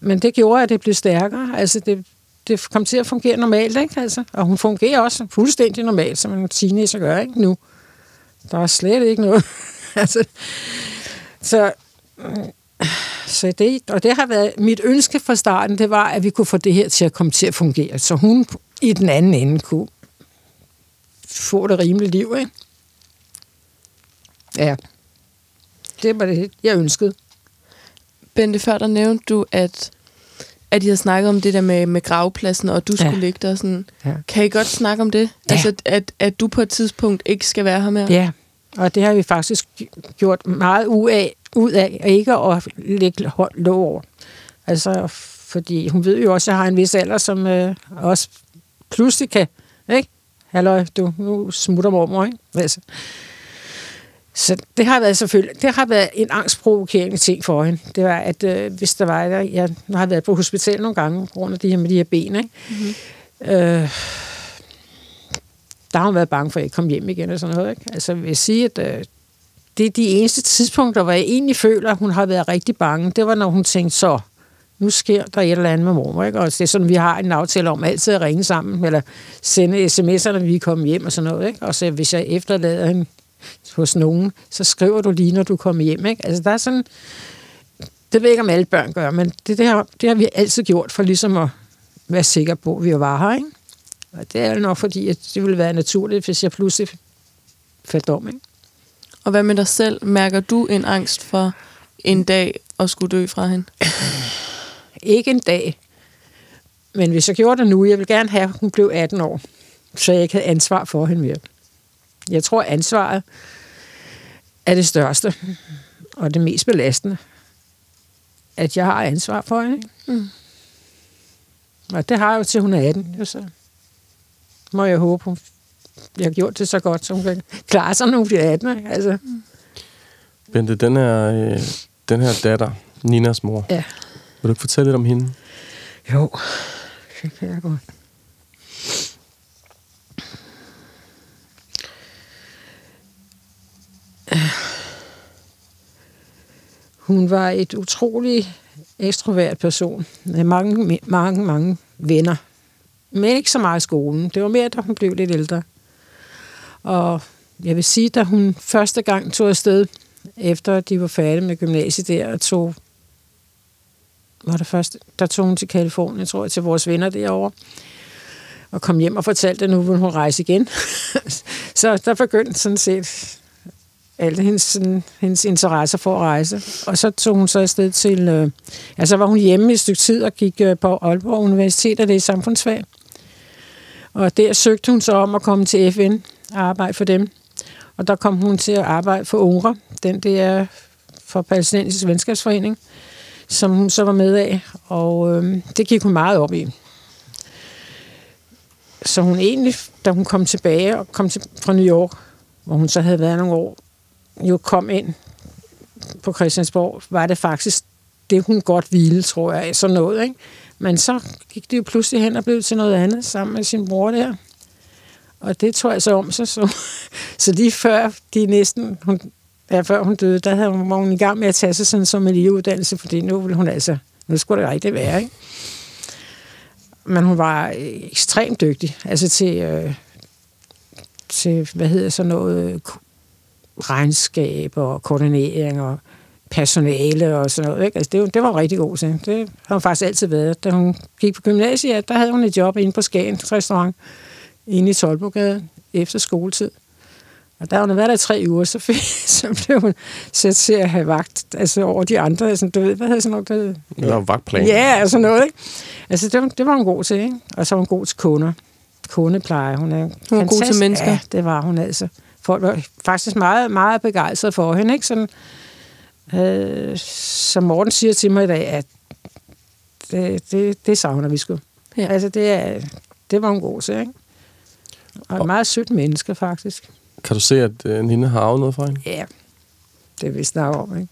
men det gjorde, at det blev stærkere. Altså, det, det kom til at fungere normalt, ikke? Altså, og hun fungerer også fuldstændig normalt, som en teenager gør, ikke? Nu. Der er slet ikke noget. <laughs> altså, så, så det, og det har været mit ønske fra starten, det var, at vi kunne få det her til at komme til at fungere. Så hun i den anden ende kunne få det rimelige liv, ikke? Ja. Det var det, jeg ønskede. Bente, før der nævnte du, at, at I havde snakket om det der med, med gravpladsen, og du skulle Ja. ligge der sådan. Ja. Kan I godt snakke om det? Ja. Altså, at, at du på et tidspunkt ikke skal være her mere? Ja, og det har vi faktisk gjort meget ud af, ud af ikke at lægge låg over. Altså, fordi hun ved jo også, at jeg har en vis alder, som øh, også pludselig kan, ikke? Halløj, du, nu smutter mormor, ikke? Altså. Så det har været selvfølgelig, det har været en angstprovokerende ting for hende. Det var, at øh, hvis der var, der, jeg har været på hospital nogle gange, på grund af det her med de her ben, ikke? Mm-hmm. Øh, der har hun været bange for, at jeg ikke kom hjem igen og sådan noget. Ikke? Altså, jeg vil sige, at øh, det er de eneste tidspunkter, hvor jeg egentlig føler, at hun har været rigtig bange. Det var, når hun tænkte, så nu sker der et eller andet med mormor. Ikke? Og det er sådan, vi har en aftale om altid at ringe sammen, eller sende sms'er, når vi er kommet hjem og sådan noget. Ikke? Og så hvis jeg efterlader hende hos nogen, så skriver du lige, når du kommer hjem. Ikke? Altså, der er sådan... Det ved jeg ikke, om alle børn gør, men det, det, har, det har vi altid gjort, for ligesom at være sikker på, at vi var her. Ikke? Og det er nok fordi, at det ville være naturligt, hvis jeg pludselig faldt om. Ikke? Og hvad med dig selv? Mærker du en angst for en dag at skulle dø fra hende? <sighs> Ikke en dag. Men hvis jeg gjorde det nu, jeg vil gerne have, at hun blev 18 år, så jeg ikke havde ansvar for hende mere. Jeg tror, ansvaret er det største og det mest belastende. At jeg har ansvar for hende. Mm. Og det har jeg jo til hun er 18. Jo, så må jeg håbe, hun jeg har gjort det så godt, så hun kan klare sig, når hun bliver 18. ikke? Altså, Bente, den her, øh, den her datter, Ninas mor, ja. vil du ikke fortælle lidt om hende? Jo, det kan jeg godt. Hun var et utrolig ekstrovert person med mange, mange, mange venner. Men ikke så meget i skolen. Det var mere, da hun blev lidt ældre. Og jeg vil sige, da hun første gang tog afsted, efter de var færdige med gymnasiet der, og tog var det første, der tog hun til Kalifornien, tror jeg, til vores venner derovre, og kom hjem og fortalte, at nu ville hun rejse igen. <laughs> så der begyndte sådan set alle hendes, sådan, hendes interesser for at rejse. Og så tog hun så afsted til... Øh, altså var hun hjemme i et stykke tid og gik øh, på Aalborg Universitet, og det er samfundsfag. Og der søgte hun så om at komme til FN og arbejde for dem. Og der kom hun til at arbejde for UNRWA, den der for Palæstinensisk Venskabsforening, som hun så var med af. Og øh, det gik hun meget op i. Så hun egentlig, da hun kom tilbage og kom til, fra New York, hvor hun så havde været nogle år, jo kom ind på Christiansborg, var det faktisk det, hun godt ville, tror jeg, sådan noget. Ikke? Men så gik det jo pludselig hen og blev til noget andet sammen med sin bror der. Og det tror jeg så om sig. Så, <laughs> så lige før de næsten, hun, ja, før hun døde, der havde hun, var hun i gang med at tage sig sådan som en liveuddannelse, fordi nu ville hun altså, nu skulle det rigtig være, ikke? Men hun var øh, ekstremt dygtig, altså til, øh, til hvad hedder så noget, øh, regnskab og koordinering og personale og sådan noget. Ikke? Altså, det, det var rigtig god til. Det har hun faktisk altid været. Da hun gik på gymnasiet, der havde hun et job inde på Skagens restaurant, inde i Tolbogade, efter skoletid. Og da hun været der i tre uger, så, fik, <laughs> så blev hun sat til at have vagt altså over de andre. Altså, du ved, hvad hedder sådan noget? Der... Det var vagtplan. Ja, altså noget, ikke? Altså, det, det var hun god til, ikke? Og så var hun god til kunder. Kundepleje. Hun, er hun var god til mennesker. Ja, det var hun altså. Folk var faktisk meget, meget begejstrede for hende, ikke? Sådan, øh, som Morten siger til mig i dag, at det, det, det savner vi sgu. Ja. Altså, det, er, det var hun god til, ikke? Og et meget sødt menneske, faktisk. Kan du se, at uh, Nina har arvet noget fra hende? Ja, det vi snakker om, ikke?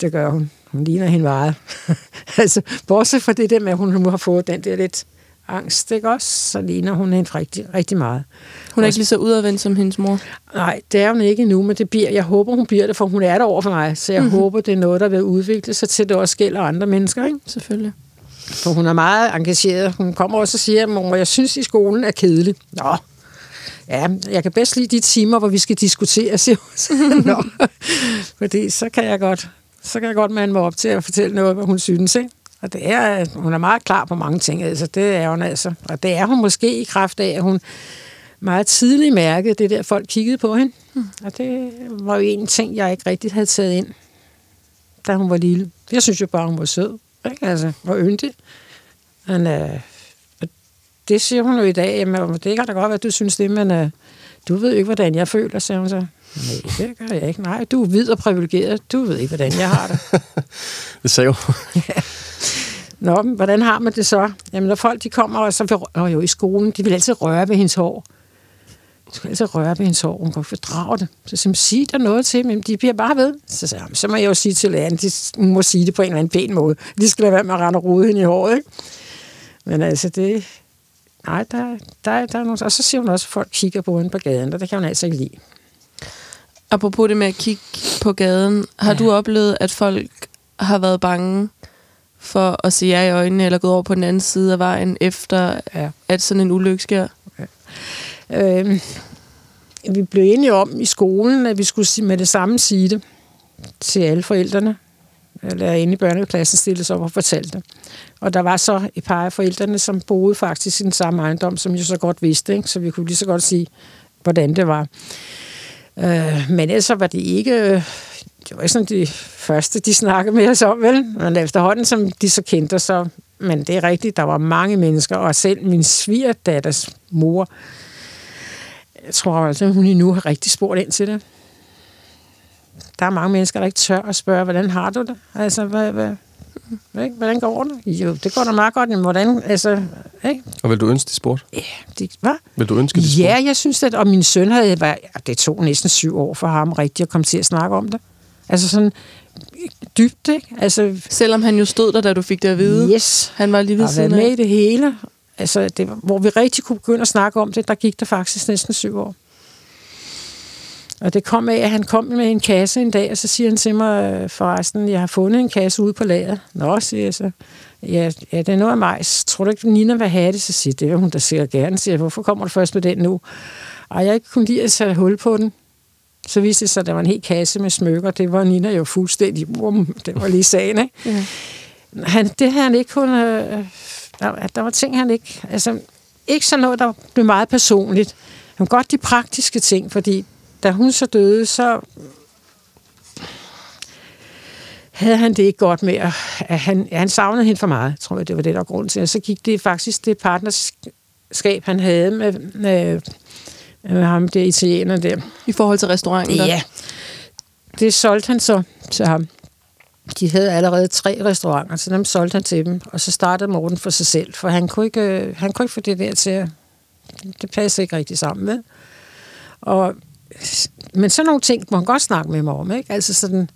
Det gør hun. Hun ligner hende meget. <laughs> altså, bortset fra det der med, at hun nu har fået den der lidt angst, ikke også? Så ligner hun hende rigtig, rigtig meget. Hun er ikke lige så udadvendt som hendes mor? Nej, det er hun ikke nu, men det bliver, jeg håber, hun bliver det, for hun er der over for mig. Så jeg mm-hmm. håber, det er noget, der vil udvikle sig til, det også gælder andre mennesker, ikke? Selvfølgelig. For hun er meget engageret. Hun kommer også og siger, mor, jeg synes, i skolen er kedelig. Nå, ja, jeg kan bedst lide de timer, hvor vi skal diskutere, siger hun. <laughs> Nå, fordi så kan jeg godt, så kan jeg godt mande mig op til at fortælle noget, hvad hun synes, ikke? Og det er, hun er meget klar på mange ting, altså det er hun altså. Og det er hun måske i kraft af, at hun meget tidligt mærkede det der, folk kiggede på hende. Mm. Og det var jo en ting, jeg ikke rigtig havde taget ind, da hun var lille. Jeg synes jo bare, hun var sød. Ikke? Altså, var yndig. Men øh, det siger hun jo i dag, jamen, det kan da godt være, at du synes det, men øh, du ved ikke, hvordan jeg føler, siger hun så. Nej, det gør jeg ikke. Nej, du er hvid og privilegeret. Du ved ikke, hvordan jeg har det. <laughs> det sagde ja. <laughs> Nå, men hvordan har man det så? Jamen, når folk de kommer og så vil, og jo i skolen, de vil altid røre ved hendes hår. De skal altid røre ved hendes hår. Hun kan fordrage det. Så siger sig der noget til dem. De bliver bare ved. Så siger jeg, så må jeg jo sige til læreren, de må sige det på en eller anden pæn måde. De skal lade være med at rende og rode hende i håret, ikke? Men altså, det... Nej, der, der, der er nogen... Og så siger hun også, at folk kigger på hende på gaden, og det kan hun altså ikke lide. Apropos det med at kigge på gaden, har ja. du oplevet, at folk har været bange for at se jer i øjnene, eller gået over på den anden side af vejen, efter ja. at sådan en ulykke sker? Ja. Øh, vi blev enige om i skolen, at vi skulle med det samme sige det til alle forældrene. Eller inde i børneklassen stille sig op og fortalte det. Og der var så et par af forældrene, som boede faktisk i den samme ejendom, som jo så godt vidste, ikke? så vi kunne lige så godt sige, hvordan det var. Øh, men ellers var det ikke øh, det var ikke sådan de første, de snakkede med os om, vel? Men efterhånden, som de så kendte, så... Men det er rigtigt, der var mange mennesker, og selv min svigerdatters mor, jeg tror altså, hun endnu har rigtig spurgt ind til det. Der er mange mennesker, der ikke tør at spørge, hvordan har du det? Altså, hvad, hvad, ikke? Hvordan går det? Jo, det går da meget godt, men hvordan, altså, ikke? Og vil du ønske, de spurgte? Ja, de, hvad? Vil du ønske, de spurgte? Ja, jeg synes, at, og min søn havde været, det tog næsten syv år for ham rigtigt at komme til at snakke om det. Altså sådan dybt, ikke? Altså, Selvom han jo stod der, da du fik det at vide. Yes. Han var lige ved siden med i det hele. Altså, det, hvor vi rigtig kunne begynde at snakke om det, der gik der faktisk næsten syv år. Og det kom af, at han kom med en kasse en dag, og så siger han til mig, forresten, jeg har fundet en kasse ude på lageret. Nå, siger jeg så. Ja, ja, det er noget af majs. Tror du ikke, Nina vil have det? Så siger det er hun, der siger gerne. Siger, hvorfor kommer du først med den nu? Og jeg ikke kunne lide at sætte hul på den. Så viste det sig, at der var en hel kasse med smykker. Det var Nina jo fuldstændig... Um, det var lige sagen, ikke? Ja. Han, det havde han ikke kun... Øh, der, der var ting, han ikke... Altså, ikke sådan noget, der blev meget personligt. Han godt de praktiske ting, fordi da hun så døde, så havde han det ikke godt med, at han, han savnede hende for meget, tror jeg, det var det, der var grunden til. Og så gik det faktisk det partners, fællesskab, han havde med, med, med ham, der italiener der. I forhold til restauranten der? Ja. Det solgte han så til ham. De havde allerede tre restauranter, så dem solgte han til dem. Og så startede Morten for sig selv, for han kunne ikke, øh, han kunne ikke få det der til at... Det passede ikke rigtig sammen med. Og, men sådan nogle ting må han godt snakke med mig om, ikke? Altså sådan,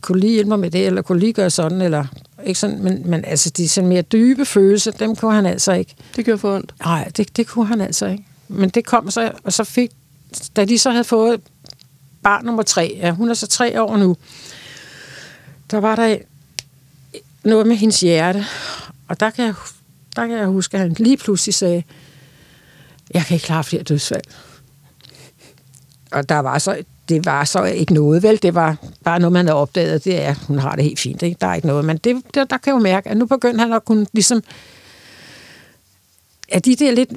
kunne lige hjælpe mig med det, eller kunne lige gøre sådan, eller ikke sådan, men, men altså de sådan mere dybe følelser, dem kunne han altså ikke. Det gør for ondt. Nej, det, det kunne han altså ikke. Men det kom så, og så fik, da de så havde fået barn nummer tre, ja, hun er så tre år nu, der var der noget med hendes hjerte, og der kan jeg, der kan jeg huske, at han lige pludselig sagde, jeg kan ikke klare flere dødsfald. Og der var så, det var så ikke noget, vel? Det var bare noget, man havde opdaget. Det er, hun har det helt fint, ikke? Der er ikke noget. Men det, der, der kan jeg jo mærke, at nu begyndte han at kunne ligesom at de der lidt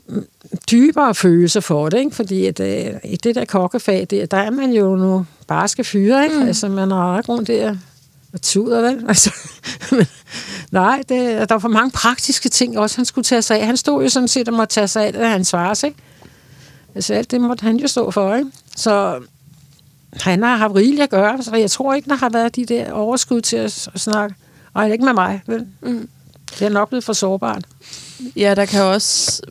dybere følelser for det, ikke? fordi at, øh, i det der kokkefag, der, der er man jo nogle barske fyre, ikke? Mm. altså man har ikke rundt der og tuder, vel? Altså, <laughs> nej, det, der var for mange praktiske ting også, han skulle tage sig af. Han stod jo sådan set og måtte tage sig af det, han svares, ikke? Altså alt det måtte han jo stå for, ikke? Så han har haft rigeligt at gøre, så jeg tror ikke, der har været de der overskud til at, snakke. Og ikke med mig, vel? Mm. Det er nok blevet for sårbart. Ja, der kan også...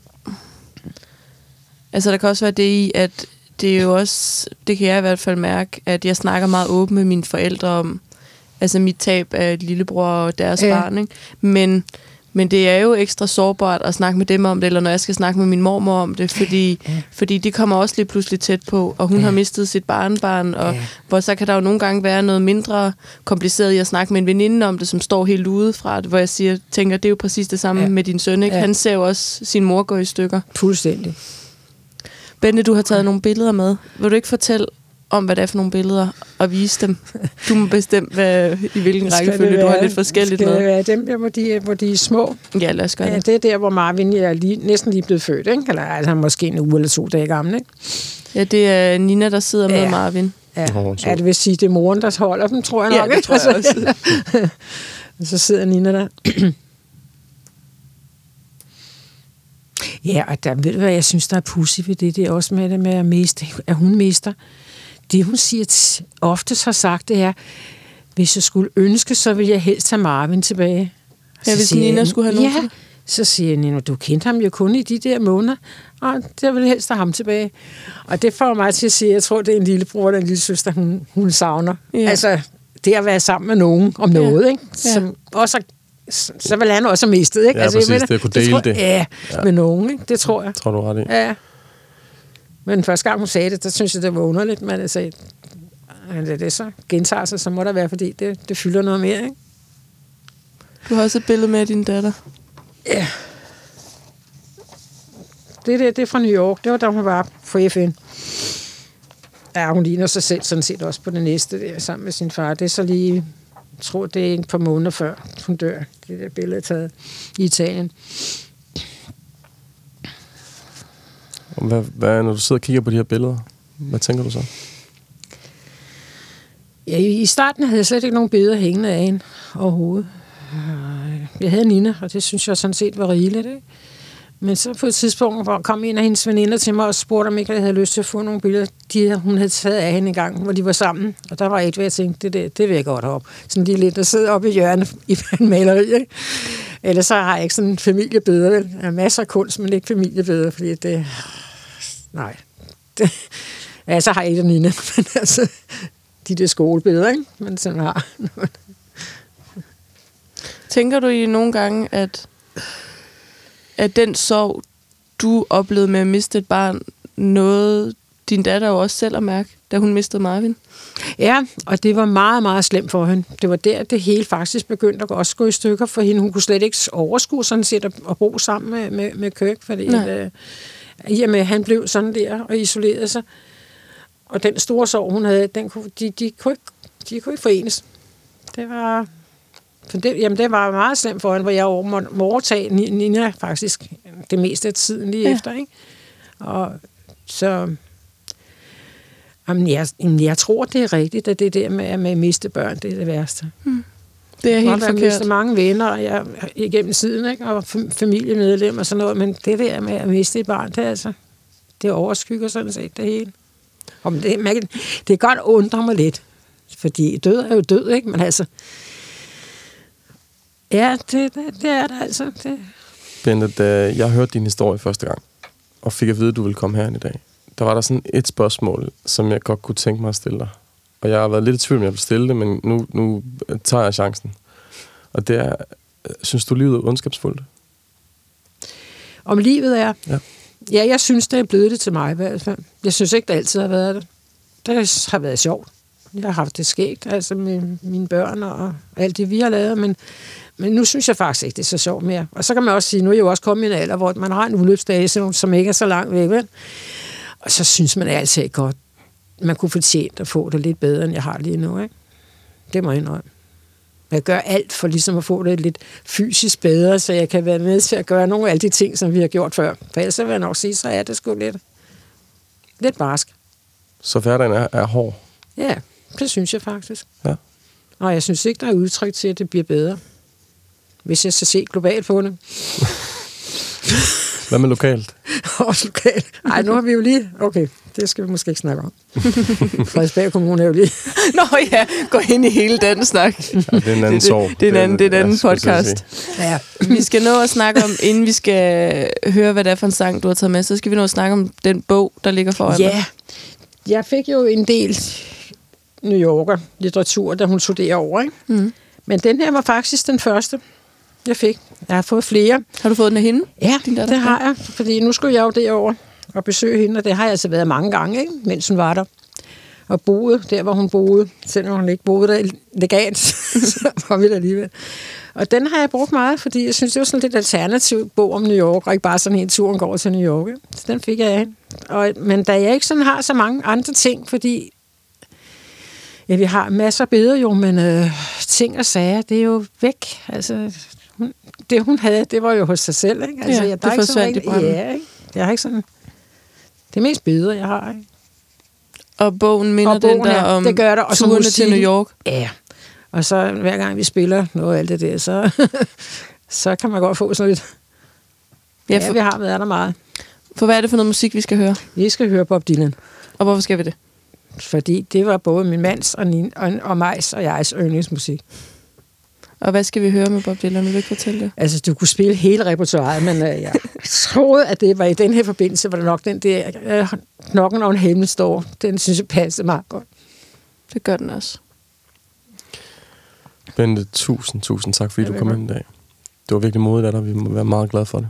Altså, der kan også være det i, at det er jo også... Det kan jeg i hvert fald mærke, at jeg snakker meget åbent med mine forældre om, altså mit tab af lillebror og deres ja. barn, ikke? Men, men det er jo ekstra sårbart at snakke med dem om det, eller når jeg skal snakke med min mormor om det, fordi, ja. fordi de kommer også lige pludselig tæt på, og hun ja. har mistet sit barnbarn, og ja. hvor så kan der jo nogle gange være noget mindre kompliceret i at snakke med en veninde om det, som står helt ude fra det, hvor jeg siger, tænker, det er jo præcis det samme ja. med din søn, ikke? Ja. Han ser jo også sin mor gå i stykker. Fuldstændig. Bente, du har taget nogle billeder med. Vil du ikke fortælle om, hvad det er for nogle billeder, og vise dem. Du må bestemme, hvad, i hvilken rækkefølge du har lidt forskelligt skal med. Skal det være dem der, hvor de, hvor de er små? Ja, lad os gøre ja, det. Det er der, hvor Marvin er lige, næsten lige blevet født, ikke? Eller altså, han er måske en uge eller to dage gammel, ikke? Ja, det er Nina, der sidder ja. med Marvin. Ja, ja det vil sige, det er moren, der holder dem, tror jeg nok. Ja, det tror jeg også. <laughs> og så sidder Nina der. <clears throat> Ja, og der ved du hvad, jeg synes, der er pussy ved det, det er også med det med at miste, at hun mister. Det, hun siger oftest har sagt, det er, hvis jeg skulle ønske, så ville jeg helst have Marvin tilbage. Ja, hvis Nina skulle have nogen Ja, så siger Nina, du kendte ham jo kun i de der måneder, og der vil helst have ham tilbage. Og det får mig til at sige, at jeg tror, det er en lillebror eller en lille søster, hun, hun savner. Ja. Altså, det at være sammen med nogen om ja. noget, ikke? Som ja. også så vil han også have mistet, ikke? Ja, altså, præcis, mener, det at kunne dele det. Tror, det. Ja, ja, med nogen, ikke? Det tror jeg. Tror du ret i. Ja. Men første gang hun sagde det, der synes jeg, det var underligt, men at det, det så gentager sig, så må der være, fordi det, det fylder noget mere, ikke? Du har også et billede med af din datter. Ja. Det, det, det er fra New York. Det var da hun var på FN. Ja, hun ligner sig selv sådan set også på det næste der, sammen med sin far. Det er så lige, jeg tror, det er et par måneder før hun dør. Det der billede taget i Italien. Hvad, hvad, når du sidder og kigger på de her billeder, hvad tænker du så? Ja, I starten havde jeg slet ikke nogen billeder hængende af hende overhovedet. Øh, jeg havde Nina, og det synes jeg sådan set var rigeligt. Ikke? Men så på et tidspunkt hvor kom en af hendes veninder til mig og spurgte, om ikke jeg havde lyst til at få nogle billeder, de, hun havde taget af hende en gang, hvor de var sammen. Og der var et, hvor jeg tænkte, det, det, det vil jeg godt op. Sådan lige lidt, der sidder oppe i hjørnet i <laughs> en maleri. Ikke? Ellers så har jeg ikke sådan en familiebillede. Jeg har masser af kunst, men ikke familiebilleder, fordi det... Nej. Det, <laughs> ja, så har jeg et af Nina, <laughs> men altså, de der skolebilleder, ikke? Men sådan har. <laughs> Tænker du i nogle gange, at, at den sorg, du oplevede med at miste et barn, noget din datter jo også selv at mærke, da hun mistede Marvin? Ja, og det var meget, meget slemt for hende. Det var der, det hele faktisk begyndte at også gå i stykker for hende. Hun kunne slet ikke overskue sådan set at, at bo sammen med, med, med Kirk, fordi at, øh, at han blev sådan der og isolerede sig. Og den store sorg, hun havde, den kunne, de, de, kunne ikke, de kunne ikke forenes. Det var, for det, jamen det var meget slemt for hende, hvor jeg må, må overtage Nina faktisk det meste af tiden lige ja. efter. Ikke? Og så... Jamen jeg, jeg tror, det er rigtigt, at det der med, med at miste børn, det er det værste. Mm. Det er Jeg helt har forkert. mistet mange venner jeg, igennem tiden, ikke? og fam- familiemedlemmer og sådan noget, men det der med at miste et barn, det er altså, det overskygger sådan set det hele. Og men det, man, det kan godt undre mig lidt, fordi død er jo død, ikke? Men altså, ja, det, det, det er det altså. Det, Bente, da jeg hørte din historie første gang, og fik at vide, at du ville komme herind i dag, der var der sådan et spørgsmål, som jeg godt kunne tænke mig at stille dig. Og jeg har været lidt i tvivl, om jeg vil stille det, men nu, nu tager jeg chancen. Og det er, synes du, livet er ondskabsfuldt? om livet er, Ja. ja, jeg synes, det er blevet det til mig i hvert fald. Jeg synes ikke, det altid har været det. Det har været sjovt. Jeg har haft det skægt, altså med mine børn og alt det, vi har lavet, men, men nu synes jeg faktisk ikke, det er så sjovt mere. Og så kan man også sige, nu er jeg jo også kommet i en alder, hvor man har en udløbsdag, som som ikke er så langt væk, vel? Og så synes man altid ikke godt, man kunne fortjene at få det lidt bedre, end jeg har lige nu, ikke? Det må jeg indrømme. Jeg gør alt for ligesom at få det lidt fysisk bedre, så jeg kan være med til at gøre nogle af alle de ting, som vi har gjort før. For ellers så vil jeg nok sige, så er det sgu lidt, lidt barsk. Så hverdagen er, er hård. Ja, det synes jeg faktisk. Ja. Og jeg synes ikke, der er udtryk til, at det bliver bedre. Hvis jeg skal se globalt på det. Hvad med lokalt? <laughs> Også lokalt. Ej, nu har vi jo lige... Okay, det skal vi måske ikke snakke om. <laughs> Frederiksberg Kommune er jo lige... <laughs> Nå ja, gå ind i hele den snak. Ja, det er en anden det, sorg. det, det, er en anden, det er en ja, anden at podcast. Ja. Vi skal nå at snakke om, inden vi skal høre, hvad det er for en sang, du har taget med, så skal vi nå at snakke om den bog, der ligger foran dig. Ja, jeg fik jo en del New Yorker litteratur, da hun studerer over, ikke? Mm. Men den her var faktisk den første, jeg fik. Jeg har fået flere. Har du fået den af hende? Ja, Din datter? det har jeg, fordi nu skulle jeg jo derover og besøge hende, og det har jeg altså været mange gange, ikke? mens hun var der. Og boede der, hvor hun boede, selvom hun ikke boede der legalt, <laughs> så var vi der alligevel. Og den har jeg brugt meget, fordi jeg synes, det var sådan lidt alternativ bog om New York, og ikke bare sådan en turen går til New York. ikke? Så den fik jeg af. Og, men da jeg ikke sådan har så mange andre ting, fordi ja, vi har masser af billeder jo, men øh, ting og sager, det er jo væk. Altså, hun, det hun havde, det var jo hos sig selv. Ikke? Altså, Ja, jeg, det er ikke sådan rigtig-. Ja, ikke? Jeg har ikke sådan... Det er mest billeder, jeg har. Ikke? Og bogen minder Og bogen den der her, om det gør der, og turene til musikken. New York. Ja. Og så hver gang vi spiller noget af alt det der, så, <laughs> så kan man godt få sådan lidt... Ja, Ja, for, vi har været der meget. for hvad er det for noget musik, vi skal høre? Vi skal høre Bob Dylan. Og hvorfor skal vi det? Fordi det var både min mands og, Nin, og, og Majs og jegs yndlingsmusik. Og hvad skal vi høre med Bob Dylan? Vil du ikke fortælle det? Altså, du kunne spille hele repertoireet, men øh, jeg troede, at det var i den her forbindelse, var det nok den der øh, Knokken on Heaven står. Den synes jeg passede meget godt. Det gør den også. Bente, tusind, tusind tak, fordi Ja, du kom ind i dag. Det var virkelig modigt af dig. Vi må være meget glade for det.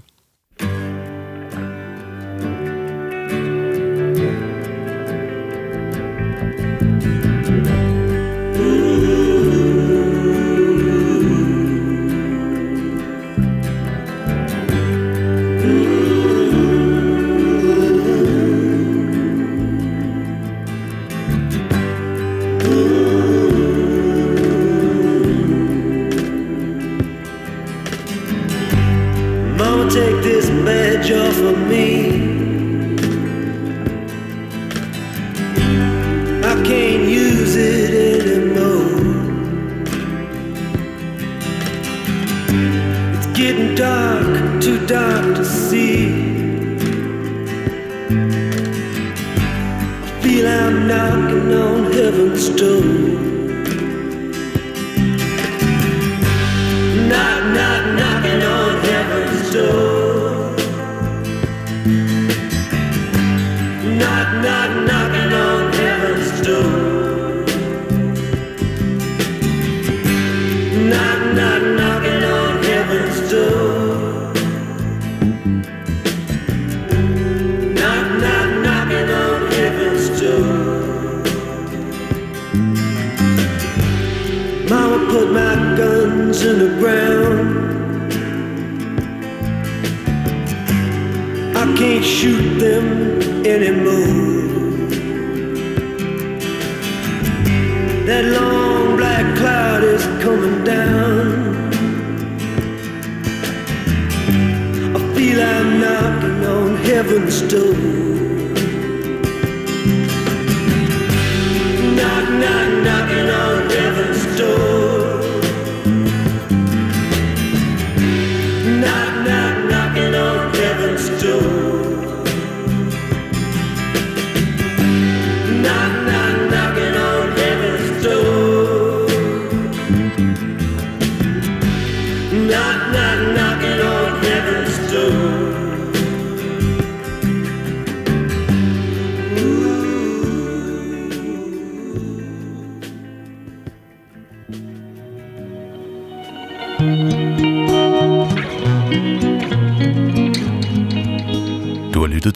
In the ground. I can't shoot them anymore. That long black cloud is coming down. I feel I'm knocking on heaven's door.